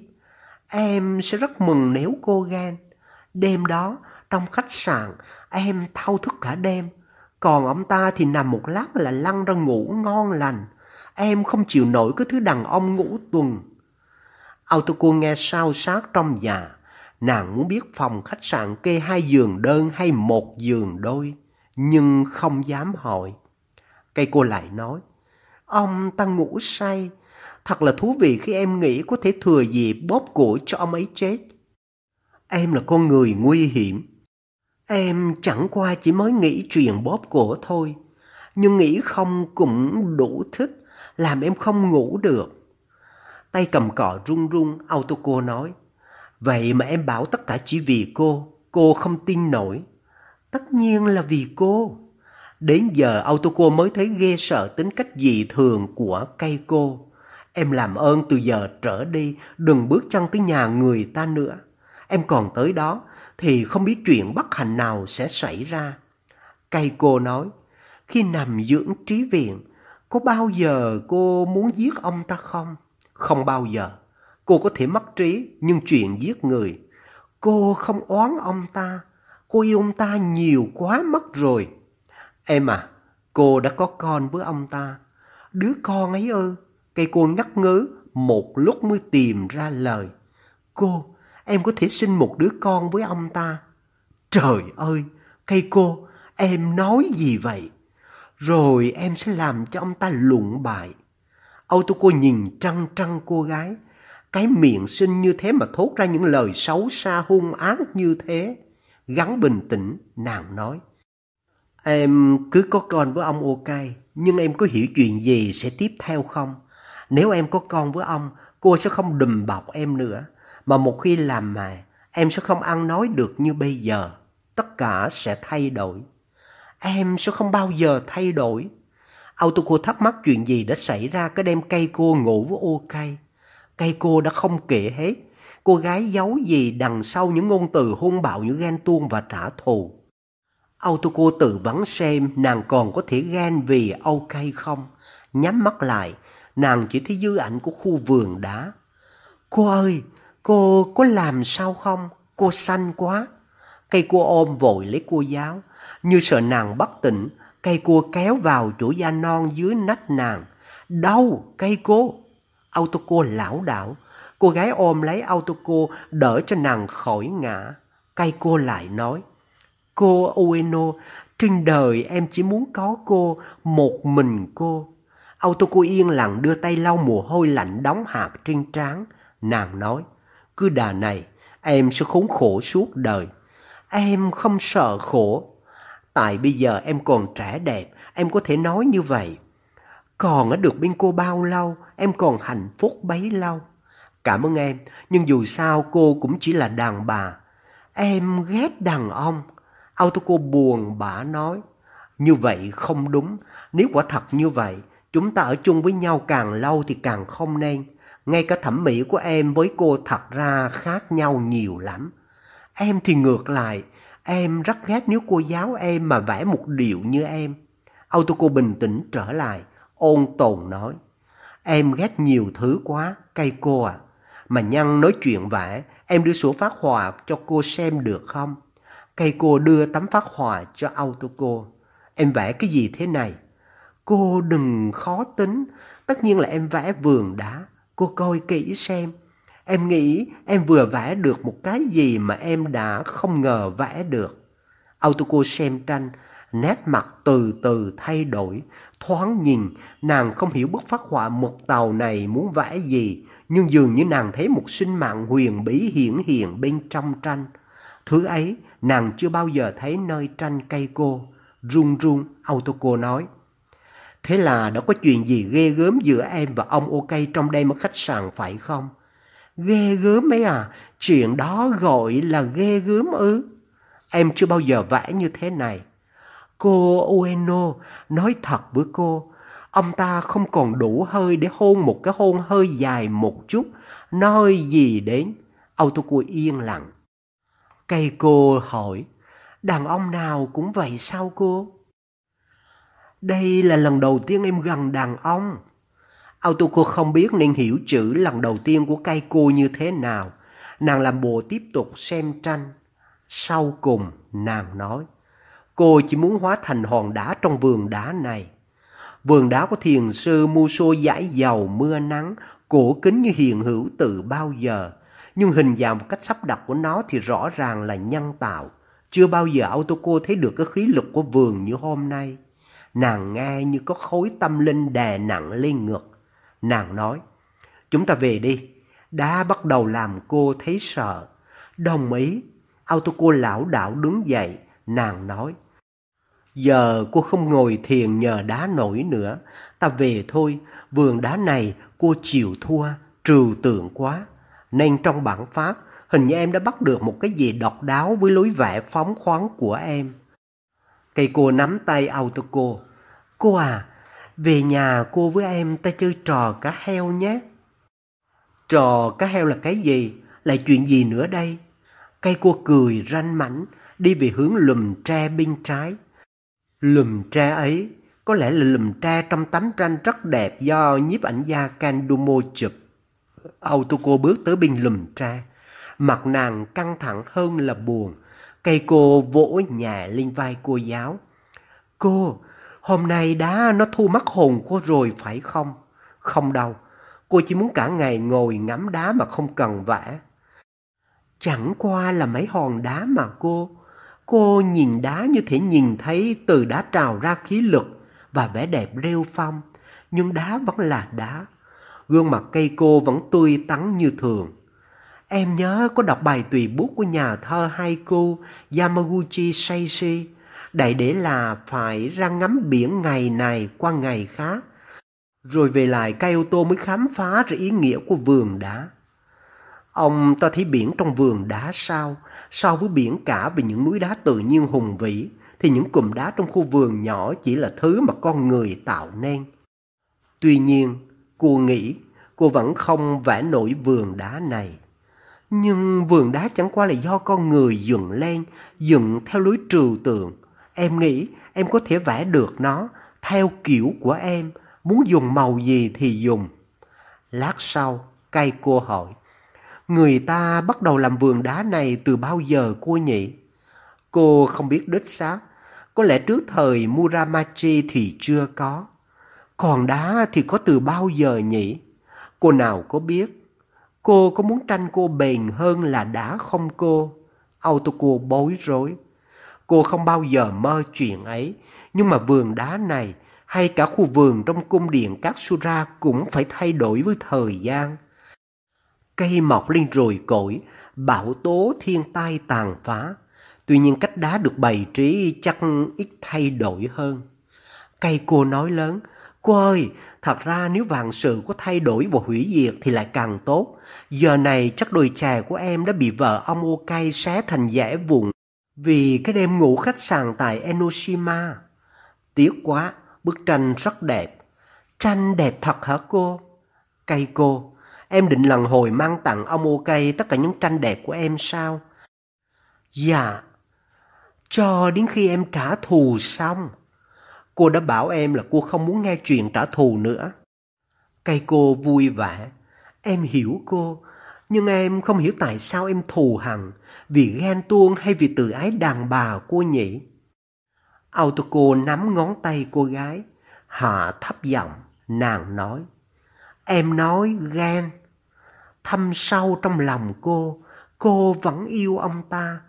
A: Em sẽ rất mừng nếu cô ghen. Đêm đó, trong khách sạn, em thao thức cả đêm. Còn ông ta thì nằm một lát là lăn ra ngủ ngon lành. Em không chịu nổi cái thứ đàn ông ngủ tuần. Autoco nghe sao sát trong dạ. Nàng muốn biết phòng khách sạn kê hai giường đơn hay một giường đôi. Nhưng không dám hỏi. Cây cô lại nói. Ông ta ngủ say. Thật là thú vị khi em nghĩ có thể thừa dịp bóp cổ cho ông ấy chết. Em là con người nguy hiểm. Em chẳng qua chỉ mới nghĩ chuyện bóp cổ thôi. Nhưng nghĩ không cũng đủ thích, làm em không ngủ được. Tay cầm cọ run run, Autoco nói. Vậy mà em bảo tất cả chỉ vì cô, cô không tin nổi. Tất nhiên là vì cô. Đến giờ Autoco mới thấy ghê sợ tính cách dị thường của cây cô. Em làm ơn từ giờ trở đi, đừng bước chân tới nhà người ta nữa. Em còn tới đó thì không biết chuyện bất hạnh nào sẽ xảy ra. Cây cô nói, khi nằm dưỡng trí viện, có bao giờ cô muốn giết ông ta không? Không bao giờ. Cô có thể mất trí, nhưng chuyện giết người. Cô không oán ông ta. Cô yêu ông ta nhiều quá mất rồi. Em à, cô đã có con với ông ta. Đứa con ấy ư? Cây cô ngắt ngứ, một lúc mới tìm ra lời. Cô, em có thể sinh một đứa con với ông ta. Trời ơi, cây cô, em nói gì vậy? Rồi em sẽ làm cho ông ta lụng bại. Âu tô cô nhìn trăng trăng cô gái, cái miệng xinh như thế mà thốt ra những lời xấu xa hung ác như thế. Gắn bình tĩnh, nàng nói. Em cứ có con với ông ok, nhưng em có hiểu chuyện gì sẽ tiếp theo không? Nếu em có con với ông, cô sẽ không đùm bọc em nữa. Mà một khi làm mà, em sẽ không ăn nói được như bây giờ. Tất cả sẽ thay đổi. Em sẽ không bao giờ thay đổi. Autoco thắc mắc chuyện gì đã xảy ra cái đêm cây cô ngủ với ô cây. Cây cô đã không kể hết. Cô gái giấu gì đằng sau những ngôn từ hung bạo như ghen tuông và trả thù. Autoco tự vấn xem nàng còn có thể ghen vì ok cây không. Nhắm mắt lại, nàng chỉ thấy dư ảnh của khu vườn đá. Cô ơi, cô có làm sao không? Cô xanh quá. Cây cua ôm vội lấy cô giáo, như sợ nàng bất tỉnh, Cây cua kéo vào chỗ da non dưới nách nàng. Đau, cây cô. Autoco lão đảo. Cô gái ôm lấy Autoco đỡ cho nàng khỏi ngã. Cây cô lại nói. Cô Ueno, trên đời em chỉ muốn có cô, một mình cô. Autoco yên lặng đưa tay lau mồ hôi lạnh đóng hạt trên trán. Nàng nói, cứ đà này, em sẽ khốn khổ suốt đời. Em không sợ khổ. Tại bây giờ em còn trẻ đẹp, em có thể nói như vậy. Còn ở được bên cô bao lâu, em còn hạnh phúc bấy lâu. Cảm ơn em, nhưng dù sao cô cũng chỉ là đàn bà. Em ghét đàn ông. Autoco buồn bã nói. Như vậy không đúng. Nếu quả thật như vậy, chúng ta ở chung với nhau càng lâu thì càng không nên. Ngay cả thẩm mỹ của em với cô thật ra khác nhau nhiều lắm. Em thì ngược lại, em rất ghét nếu cô giáo em mà vẽ một điệu như em. Autoco bình tĩnh trở lại, ôn tồn nói. Em ghét nhiều thứ quá, cây cô à. Mà nhân nói chuyện vẽ, em đưa sổ phát họa cho cô xem được không? Cây cô đưa tấm phát họa cho Autoco. Em vẽ cái gì thế này? Cô đừng khó tính, tất nhiên là em vẽ vườn đá. Cô coi kỹ xem. Em nghĩ em vừa vẽ được một cái gì mà em đã không ngờ vẽ được. Autoco xem tranh, nét mặt từ từ thay đổi. Thoáng nhìn, nàng không hiểu bức phát họa một tàu này muốn vẽ gì, nhưng dường như nàng thấy một sinh mạng huyền bí hiển hiện bên trong tranh. Thứ ấy, nàng chưa bao giờ thấy nơi tranh cây cô. Run run, Autoco nói. Thế là đã có chuyện gì ghê gớm giữa em và ông OK trong đêm ở khách sạn phải không? Ghê gớm ấy à, chuyện đó gọi là ghê gớm ư? Em chưa bao giờ vẽ như thế này. Cô Ueno nói thật với cô, ông ta không còn đủ hơi để hôn một cái hôn hơi dài một chút, nói gì đến. Autoco yên lặng. Cây cô hỏi, đàn ông nào cũng vậy sao cô? Đây là lần đầu tiên em gần đàn ông. Autoco không biết nên hiểu chữ lần đầu tiên của cây cô như thế nào. Nàng làm bộ tiếp tục xem tranh. Sau cùng, nàng nói, cô chỉ muốn hóa thành hòn đá trong vườn đá này. Vườn đá của thiền sư Muso giải dầu mưa nắng, cổ kính như hiện hữu từ bao giờ. Nhưng hình dạng một cách sắp đặt của nó thì rõ ràng là nhân tạo. Chưa bao giờ Autoco thấy được cái khí lực của vườn như hôm nay. Nàng nghe như có khối tâm linh đè nặng lên ngực. Nàng nói, chúng ta về đi. Đã bắt đầu làm cô thấy sợ. Đồng ý. Autoco lão đảo đứng dậy. Nàng nói, giờ cô không ngồi thiền nhờ đá nổi nữa. Ta về thôi, vườn đá này cô chịu thua, trừu tượng quá. Nên trong bản pháp, hình như em đã bắt được một cái gì độc đáo với lối vẽ phóng khoáng của em. Cây cô nắm tay Autoco. Cô à, về nhà cô với em ta chơi trò cá heo nhé. Trò cá heo là cái gì? Lại chuyện gì nữa đây? Cây cô cười ranh mảnh, đi về hướng lùm tre bên trái. Lùm tre ấy có lẽ là lùm tre trong tấm tranh rất đẹp do nhiếp ảnh gia Candumo chụp. Autoco bước tới bên lùm tre, mặt nàng căng thẳng hơn là buồn. Cây cô vỗ nhẹ lên vai cô giáo. Cô, hôm nay đã nó thu mất hồn cô rồi phải không? Không đâu, cô chỉ muốn cả ngày ngồi ngắm đá mà không cần vẽ. Chẳng qua là mấy hòn đá mà cô. Cô nhìn đá như thể nhìn thấy từ đá trào ra khí lực và vẻ đẹp rêu phong. Nhưng đá vẫn là đá. Gương mặt cây cô vẫn tươi tắn như thường. Em nhớ có đọc bài tùy bút của nhà thơ haiku Yamaguchi Seishi. Đại để là phải ra ngắm biển ngày này qua ngày khác. Rồi về lại cây ô tô mới khám phá ra ý nghĩa của vườn đá. Ông ta thấy biển trong vườn đá sao? So với biển cả vì những núi đá tự nhiên hùng vĩ, thì những cụm đá trong khu vườn nhỏ chỉ là thứ mà con người tạo nên. Tuy nhiên, cô nghĩ cô vẫn không vẽ nổi vườn đá này. Nhưng vườn đá chẳng qua là do con người dựng lên, dựng theo lối trừu tượng. Em nghĩ em có thể vẽ được nó theo kiểu của em, muốn dùng màu gì thì dùng. Lát sau, cây cô hỏi, người ta bắt đầu làm vườn đá này từ bao giờ cô nhỉ? Cô không biết đích xác, Có lẽ trước thời Muramachi thì chưa có. Còn đá thì có từ bao giờ nhỉ? Cô nào có biết? Cô có muốn tranh cô bền hơn là đá không cô? Autoco bối rối. Cô không bao giờ mơ chuyện ấy, nhưng mà vườn đá này hay cả khu vườn trong cung điện Katsura cũng phải thay đổi với thời gian. Cây mọc lên rồi cội, bão tố thiên tai tàn phá. Tuy nhiên cách đá được bày trí chắc ít thay đổi hơn. Cây cô nói lớn, cô ơi, thật ra nếu vạn sự có thay đổi và hủy diệt thì lại càng tốt. Giờ này chắc đôi chè của em đã bị vợ ông Okai xé thành dẻ vụn vì cái đêm ngủ khách sạn tại Enoshima. Tiếc quá, bức tranh rất đẹp. Tranh đẹp thật hả cô? Cây cô, em định lần hồi mang tặng ông Okai tất cả những tranh đẹp của em sao? Dạ, cho đến khi em trả thù xong. Cô đã bảo em là cô không muốn nghe chuyện trả thù nữa. Cây cô vui vẻ. Em hiểu cô, nhưng em không hiểu tại sao em thù hằn, vì ghen tuông hay vì tự ái đàn bà cô nhỉ? Autoco nắm ngón tay cô gái, hạ thấp giọng, nàng nói. Em nói ghen. Thâm sâu trong lòng cô, cô vẫn yêu ông ta.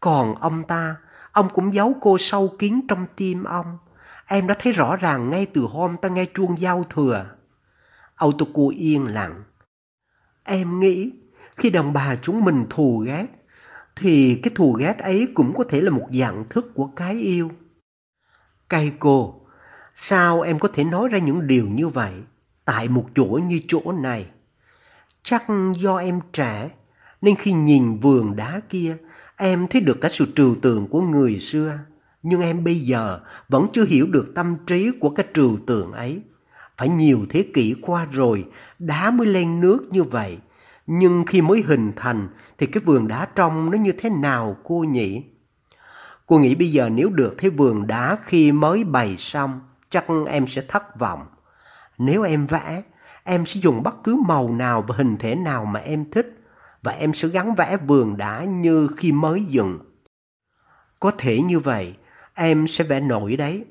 A: Còn ông ta, ông cũng giấu cô sâu kín trong tim ông. Em đã thấy rõ ràng ngay từ hôm ta nghe chuông giao thừa. Autoku yên lặng. Em nghĩ khi đàn bà chúng mình thù ghét, thì cái thù ghét ấy cũng có thể là một dạng thức của cái yêu. Cay cô, sao em có thể nói ra những điều như vậy tại một chỗ như chỗ này? Chắc do em trẻ, nên khi nhìn vườn đá kia, em thấy được cả sự trừu tượng của người xưa. Nhưng em bây giờ vẫn chưa hiểu được tâm trí của cái trừu tượng ấy. Phải nhiều thế kỷ qua rồi, đá mới lên nước như vậy. Nhưng khi mới hình thành thì cái vườn đá trong nó như thế nào cô nhỉ? Cô nghĩ bây giờ nếu được thấy vườn đá khi mới bày xong, chắc em sẽ thất vọng. Nếu em vẽ, em sẽ dùng bất cứ màu nào và hình thể nào mà em thích, và em sẽ gắn vẽ vườn đá như khi mới dựng. Có thể như vậy, em sẽ vẽ nổi đấy.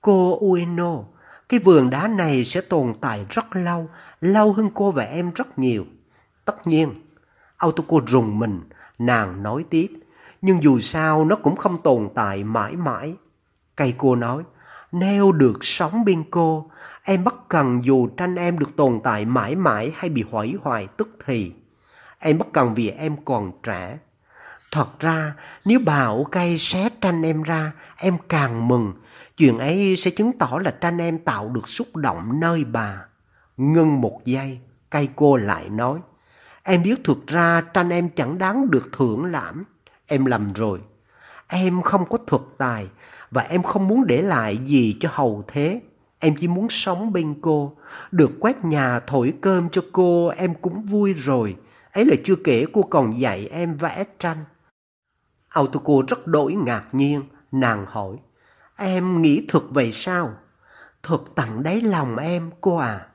A: Cô Ueno, cái vườn đá này sẽ tồn tại rất lâu, lâu hơn cô và em rất nhiều. Tất nhiên, Autoco rùng mình, nàng nói tiếp, nhưng dù sao nó cũng không tồn tại mãi mãi. Cây cô nói, nếu được sống bên cô, em bất cần dù tranh em được tồn tại mãi mãi hay bị hủy hoại tức thì. Em bất cần vì em còn trẻ. Thật ra, nếu bà ổ cây xé tranh em ra, em càng mừng. Chuyện ấy sẽ chứng tỏ là tranh em tạo được xúc động nơi bà. Ngưng một giây, cây cô lại nói. Em biết thực ra tranh em chẳng đáng được thưởng lãm. Em lầm rồi. Em không có thuật tài và em không muốn để lại gì cho hầu thế. Em chỉ muốn sống bên cô. Được quét nhà thổi cơm cho cô em cũng vui rồi. Ấy là chưa kể cô còn dạy em vẽ tranh. Autoco rất đổi ngạc nhiên. Nàng hỏi. Em nghĩ thực vậy sao? Thật tặng đáy lòng em cô à.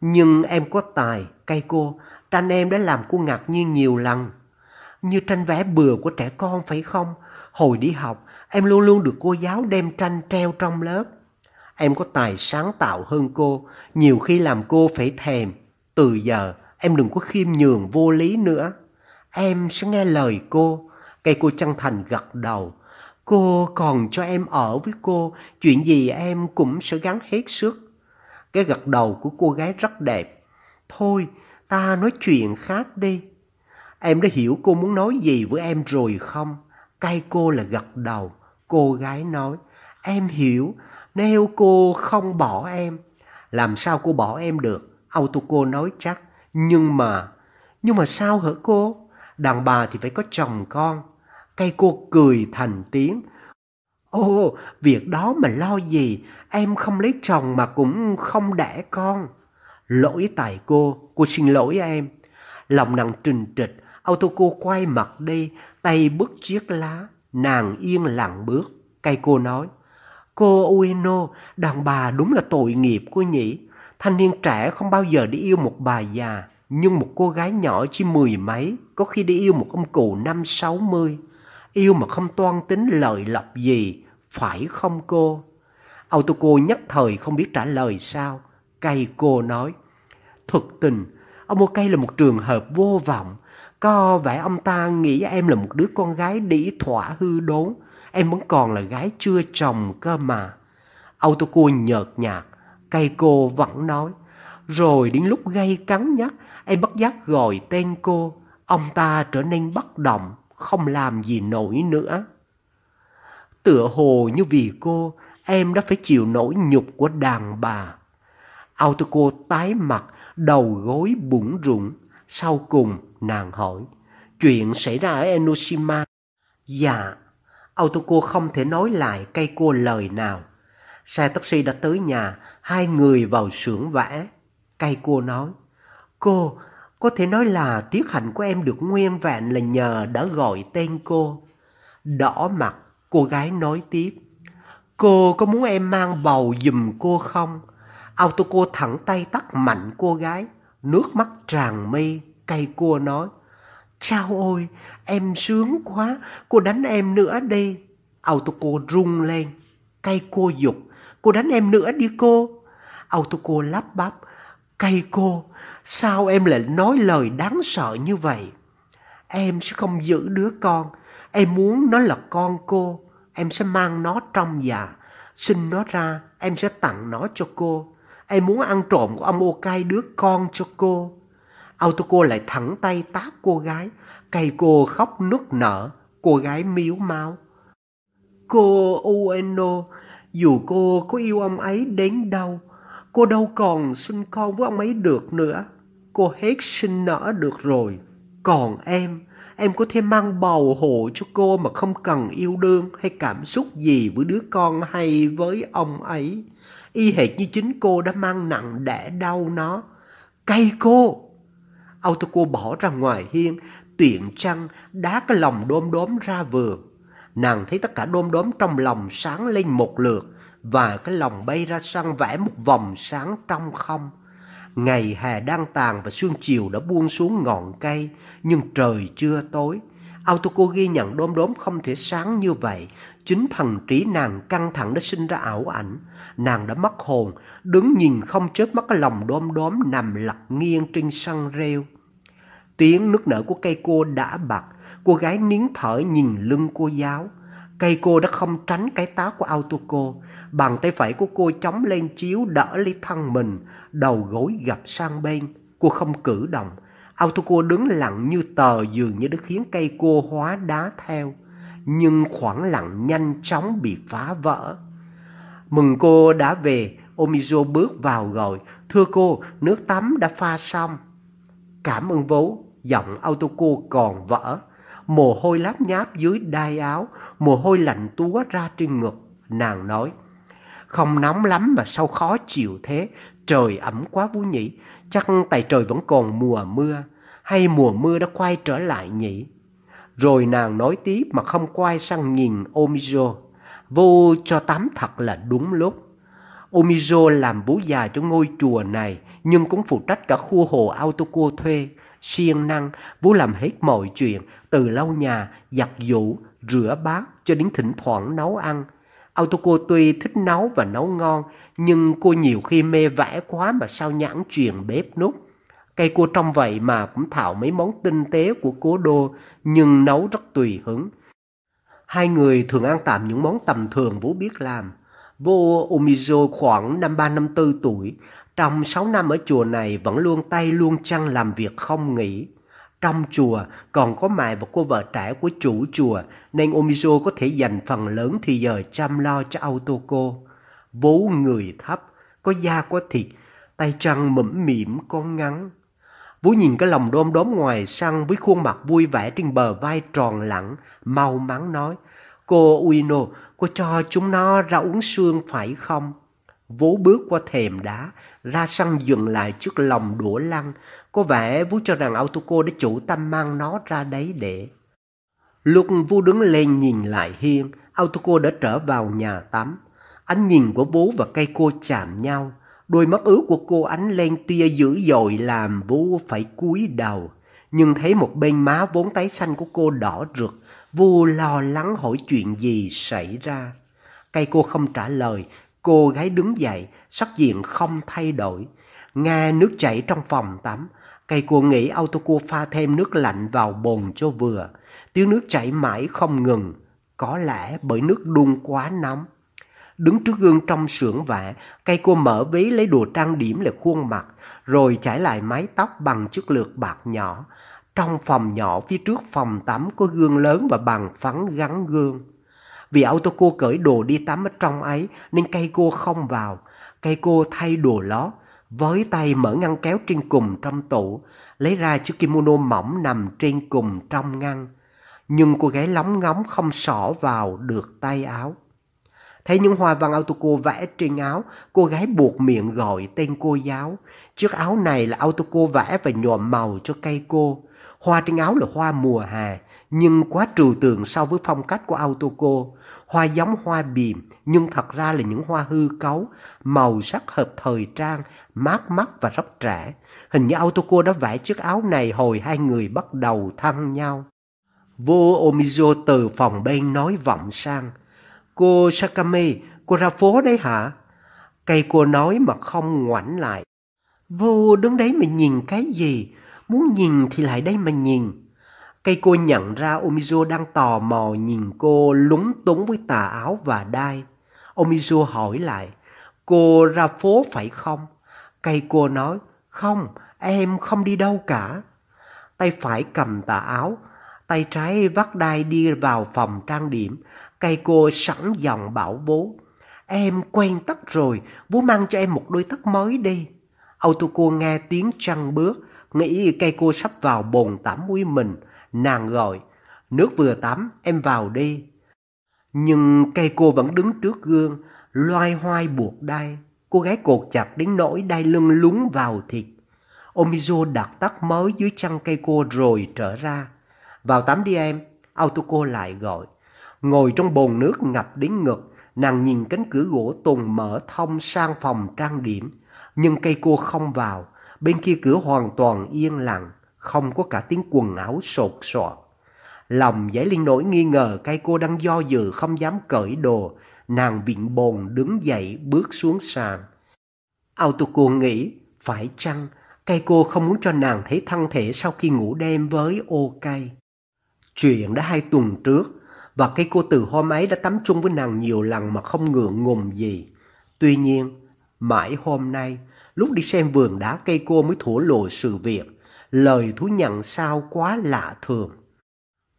A: Nhưng em có tài, cây cô, tranh em đã làm cô ngạc nhiên nhiều lần. Như tranh vẽ bừa của trẻ con phải không? Hồi đi học, em luôn luôn được cô giáo đem tranh treo trong lớp. Em có tài sáng tạo hơn cô, nhiều khi làm cô phải thèm. Từ giờ, em đừng có khiêm nhường vô lý nữa. Em sẽ nghe lời cô. Cây cô chân thành gật đầu. Cô còn cho em ở với cô, chuyện gì em cũng sẽ gắng hết sức. Cái gật đầu của cô gái rất đẹp. Thôi, ta nói chuyện khác đi. Em đã hiểu cô muốn nói gì với em rồi không? cây cô là gật đầu. Cô gái nói, em hiểu, nếu cô không bỏ em. Làm sao cô bỏ em được? Autoco nói chắc. Nhưng mà, nhưng mà sao hả cô? Đàn bà thì phải có chồng con. Cây cô cười thành tiếng. ô việc đó mà lo gì, em không lấy chồng mà cũng không đẻ con. Lỗi tại cô, cô xin lỗi em. Lòng nàng trình trịch, auto cô quay mặt đi, tay bứt chiếc lá, nàng yên lặng bước. Cây cô nói, cô Ueno, đàn bà đúng là tội nghiệp cô nhỉ. Thanh niên trẻ không bao giờ đi yêu một bà già, nhưng một cô gái nhỏ chỉ mười mấy, có khi đi yêu một ông cụ năm sáu mươi. Yêu mà không toan tính lợi lộc gì, phải không cô? Autoco nhất thời không biết trả lời sao. Cây cô nói, thực tình, ông Cây là một trường hợp vô vọng. Có vẻ ông ta nghĩ em là một đứa con gái đĩ thỏa hư đốn. Em vẫn còn là gái chưa chồng cơ mà. Autoco nhợt nhạt, cây cô vẫn nói. Rồi đến lúc gây cắn nhắc, em bất giác gọi tên cô. Ông ta trở nên bất động, không làm gì nổi nữa. Tựa hồ như vì cô, em đã phải chịu nỗi nhục của đàn bà. Autoco tái mặt, đầu gối bủng rụng. Sau cùng, nàng hỏi, chuyện xảy ra ở Enoshima. Dạ, Autoco không thể nói lại cây cô lời nào. Xe taxi đã tới nhà, hai người vào xưởng vẽ. Cây cô nói, cô, có thể nói là tiết hạnh của em được nguyên vẹn là nhờ đã gọi tên cô. Đỏ mặt, cô gái nói tiếp. Cô có muốn em mang bầu giùm cô không? Autoco thẳng tay tắt mạnh cô gái, nước mắt tràn mi, cây cua nói. Chao ôi, em sướng quá, cô đánh em nữa đi. Autoco rung lên, cây cô dục, cô đánh em nữa đi cô. Autoco lắp bắp, cây cô, sao em lại nói lời đáng sợ như vậy? Em sẽ không giữ đứa con, em muốn nó là con cô, em sẽ mang nó trong già, sinh nó ra, em sẽ tặng nó cho cô. Em muốn ăn trộm của ông Okai đứa con cho cô. Autoco lại thẳng tay tát cô gái, cây cô khóc nức nở, cô gái miếu máu. Cô Ueno, dù cô có yêu ông ấy đến đâu, cô đâu còn sinh con với ông ấy được nữa. Cô hết sinh nở được rồi. Còn em, em có thể mang bầu hộ cho cô mà không cần yêu đương hay cảm xúc gì với đứa con hay với ông ấy. Y hệt như chính cô đã mang nặng đẻ đau nó. Cay cô! Autoco bỏ ra ngoài hiên, tuyển trăng đá cái lòng đôm đóm ra vườn. Nàng thấy tất cả đôm đóm trong lòng sáng lên một lượt, và cái lòng bay ra sân vẽ một vòng sáng trong không. Ngày hè đang tàn và sương chiều đã buông xuống ngọn cây, nhưng trời chưa tối. Autoco ghi nhận đom đóm không thể sáng như vậy. Chính thần trí nàng căng thẳng đã sinh ra ảo ảnh. Nàng đã mất hồn, đứng nhìn không chớp mắt cái lòng đom đóm nằm lật nghiêng trên sân rêu. Tiếng nước nở của cây cô đã bật, cô gái nín thở nhìn lưng cô giáo. Cây cô đã không tránh cái táo của Autoco, bàn tay phải của cô chống lên chiếu đỡ lấy thân mình, đầu gối gập sang bên. Cô không cử động, Autoco đứng lặng như tờ dường như đã khiến cây cô hóa đá theo. Nhưng khoảng lặng nhanh chóng bị phá vỡ. Mừng cô đã về, Omizo bước vào gọi. Thưa cô, nước tắm đã pha xong. Cảm ơn vố, giọng Autoco còn vỡ. Mồ hôi láp nháp dưới đai áo, mồ hôi lạnh túa ra trên ngực. Nàng nói, không nóng lắm mà sao khó chịu thế, trời ẩm quá vũ nhỉ, chắc tại trời vẫn còn mùa mưa, hay mùa mưa đã quay trở lại nhỉ? Rồi nàng nói tiếp mà không quay sang nhìn Omizo. Vô cho tắm thật là đúng lúc. Omizo làm bố già cho ngôi chùa này, nhưng cũng phụ trách cả khu hồ Autoco thuê siêng năng, Vũ làm hết mọi chuyện, từ lau nhà, giặt giũ, rửa bát cho đến thỉnh thoảng nấu ăn. Autoco tuy thích nấu và nấu ngon, nhưng cô nhiều khi mê vẽ quá mà sao nhãn chuyện bếp nút. Cây cô trong vậy mà cũng thạo mấy món tinh tế của cố đô, nhưng nấu rất tùy hứng. Hai người thường ăn tạm những món tầm thường Vũ biết làm. Vô Umizo khoảng năm ba năm tư tuổi, trong 6 năm ở chùa này vẫn luôn tay luôn chân làm việc không nghỉ. Trong chùa còn có mẹ và cô vợ trẻ của chủ chùa nên Omizo có thể dành phần lớn thì giờ chăm lo cho Autoco. Vú người thấp, có da có thịt, tay chân mẫm mỉm con ngắn. Vú nhìn cái lòng đom đóm ngoài săn với khuôn mặt vui vẻ trên bờ vai tròn lẳng, mau mắn nói, Cô Uino, cô cho chúng nó ra uống sương phải không? Vú bước qua thềm đá, ra sân dừng lại trước lòng đũa lăng. Có vẻ Vú cho rằng Autoco đã chủ tâm mang nó ra đấy để. Lúc Vú đứng lên nhìn lại Hiên, Autoco đã trở vào nhà tắm. Ánh nhìn của Vú và cây cô chạm nhau. Đôi mắt ướt của cô ánh lên tia dữ dội làm Vú phải cúi đầu. Nhưng thấy một bên má vốn tái xanh của cô đỏ rực, Vú lo lắng hỏi chuyện gì xảy ra. Cây cô không trả lời, cô gái đứng dậy, sắc diện không thay đổi. Nghe nước chảy trong phòng tắm, cây cô nghĩ autocua pha thêm nước lạnh vào bồn cho vừa. Tiếng nước chảy mãi không ngừng, có lẽ bởi nước đun quá nóng. Đứng trước gương trong sưởng vạ, cây cô mở ví lấy đồ trang điểm lại khuôn mặt, rồi chải lại mái tóc bằng chiếc lược bạc nhỏ. Trong phòng nhỏ phía trước phòng tắm có gương lớn và bàn phẳng gắn gương. Vì auto cô cởi đồ đi tắm ở trong ấy nên cây cô không vào. Cây cô thay đồ lót, với tay mở ngăn kéo trên cùng trong tủ, lấy ra chiếc kimono mỏng nằm trên cùng trong ngăn. Nhưng cô gái lóng ngóng không xỏ vào được tay áo. Thấy những hoa văn Autoco vẽ trên áo, cô gái buộc miệng gọi tên cô giáo. Chiếc áo này là Autoco vẽ và nhuộm màu cho cây cô. Hoa trên áo là hoa mùa hè, nhưng quá trừu tượng so với phong cách của Autoco. Hoa giống hoa bìm, nhưng thật ra là những hoa hư cấu, màu sắc hợp thời trang, mát mắt và rất trẻ. Hình như Autoco đã vẽ chiếc áo này hồi hai người bắt đầu thân nhau. Vô Omizo từ phòng bên nói vọng sang. Cô Sakame, cô ra phố đấy hả? Cây cô nói mà không ngoảnh lại. Vô đứng đấy mà nhìn cái gì? Muốn nhìn thì lại đây mà nhìn. Cây cô nhận ra Omizo đang tò mò nhìn cô lúng túng với tà áo và đai. Omizo hỏi lại, cô ra phố phải không? Cây cô nói, không, em không đi đâu cả. Tay phải cầm tà áo, tay trái vắt đai đi vào phòng trang điểm. Cây cô sẵn giọng bảo bố, em quen tóc rồi, bố mang cho em một đôi tóc mới đi. Autoco nghe tiếng trăng bước, nghĩ cây cô sắp vào bồn tắm với mình, nàng gọi, nước vừa tắm, em vào đi. Nhưng cây cô vẫn đứng trước gương, loay hoay buộc đai. Cô gái cột chặt đến nỗi đai lưng lúng vào thịt. Omizo đặt tắt mới dưới chân cây cô rồi trở ra. Vào tắm đi em, Autoco lại gọi. Ngồi trong bồn nước ngập đến ngực, nàng nhìn cánh cửa gỗ tùng mở thông sang phòng trang điểm. Nhưng cây cô không vào, bên kia cửa hoàn toàn yên lặng, không có cả tiếng quần áo sột soạt. Lòng dấy lên nỗi nghi ngờ cây cô đang do dự không dám cởi đồ, nàng viện bồn đứng dậy bước xuống sàn. Autoco nghĩ, phải chăng cây cô không muốn cho nàng thấy thân thể sau khi ngủ đêm với ô cây. Chuyện đã hai tuần trước, và cây cô từ hôm ấy đã tắm chung với nàng nhiều lần mà không ngượng ngùng gì. Tuy nhiên, mãi hôm nay, lúc đi xem vườn đá cây cô mới thổ lộ sự việc, lời thú nhận sao quá lạ thường.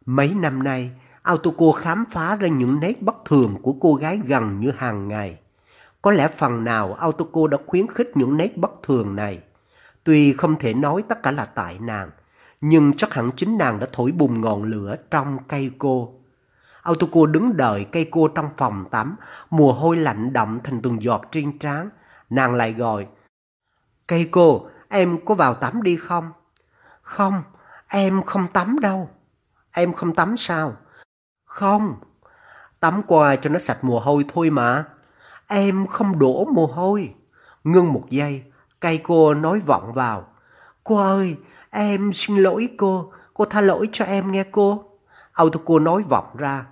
A: Mấy năm nay, Autoco khám phá ra những nét bất thường của cô gái gần như hàng ngày. Có lẽ phần nào Autoco đã khuyến khích những nét bất thường này. Tuy không thể nói tất cả là tại nàng, nhưng chắc hẳn chính nàng đã thổi bùng ngọn lửa trong cây cô. Autoco đứng đợi cây cô trong phòng tắm, mùa hôi lạnh đậm thành từng giọt trên trán. Nàng lại gọi, Cây cô, em có vào tắm đi không? Không, em không tắm đâu. Em không tắm sao? Không, tắm qua cho nó sạch mồ hôi thôi mà. Em không đổ mồ hôi. Ngưng một giây, cây cô nói vọng vào. Cô ơi, em xin lỗi cô, cô tha lỗi cho em nghe cô. auto cô nói vọng ra.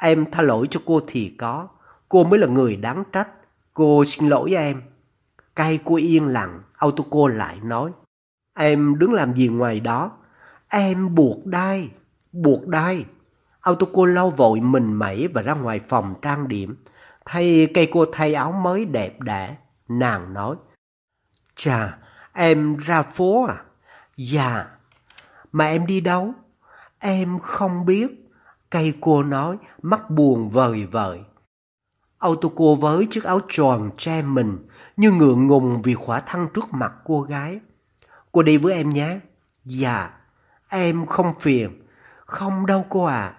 A: Em tha lỗi cho cô thì có. Cô mới là người đáng trách. Cô xin lỗi em. Cây cô yên lặng, auto cô lại nói. Em đứng làm gì ngoài đó? Em buộc đai, buộc đai. Autoco lau vội mình mẩy và ra ngoài phòng trang điểm. Thay cây cô thay áo mới đẹp đẽ. Nàng nói. Chà, em ra phố à? Dạ. Mà em đi đâu? Em không biết. Cây cô nói, mắt buồn vời vợi. Autoco với chiếc áo tròn che mình, như ngượng ngùng vì khỏa thân trước mặt cô gái. Cô đi với em nhé. Dạ, em không phiền. Không đâu cô à.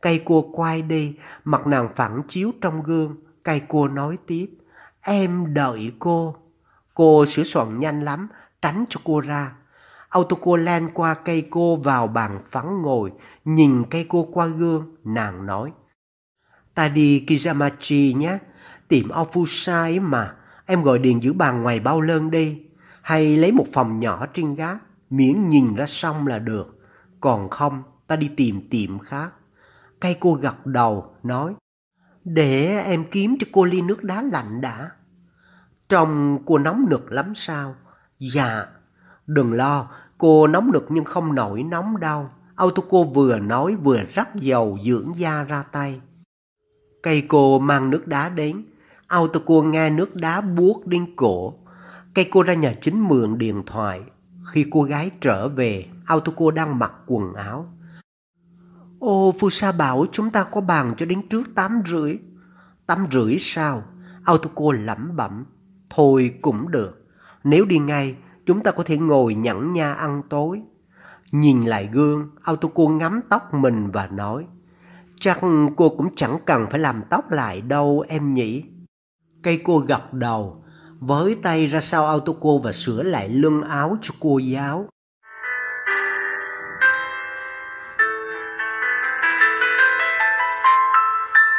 A: Cây cô quay đi, mặt nàng phẳng chiếu trong gương. Cây cô nói tiếp. Em đợi cô. Cô sửa soạn nhanh lắm, tránh cho cô ra. Autoco len qua cây cô vào bàn phẳng ngồi, nhìn cây cô qua gương, nàng nói. Ta đi Kizamachi nhé, tìm Ofusai mà, em gọi điện giữ bàn ngoài bao lơn đi, hay lấy một phòng nhỏ trên gác, miễn nhìn ra sông là được, còn không ta đi tìm tiệm khác. Cây cô gật đầu, nói, Để em kiếm cho cô ly nước đá lạnh đã. Trong cô nóng nực lắm sao? Dạ. Đừng lo, cô nóng nực nhưng không nổi nóng đâu. Autoco vừa nói vừa rắc dầu dưỡng da ra tay. Cây cô mang nước đá đến. Autoco nghe nước đá buốt đến cổ. Cây cô ra nhà chính mượn điện thoại. Khi cô gái trở về, Autoco đang mặc quần áo. Ô, Phu Sa bảo chúng ta có bàn cho đến trước tám rưỡi. Tám rưỡi sao? Autoco lẩm bẩm. Thôi cũng được. Nếu đi ngay, chúng ta có thể ngồi nhẫn nha ăn tối. Nhìn lại gương, Autoco ngắm tóc mình và nói. Chắc cô cũng chẳng cần phải làm tóc lại đâu em nhỉ. Cây cô gật đầu, với tay ra sau Autoco và sửa lại lưng áo cho cô giáo.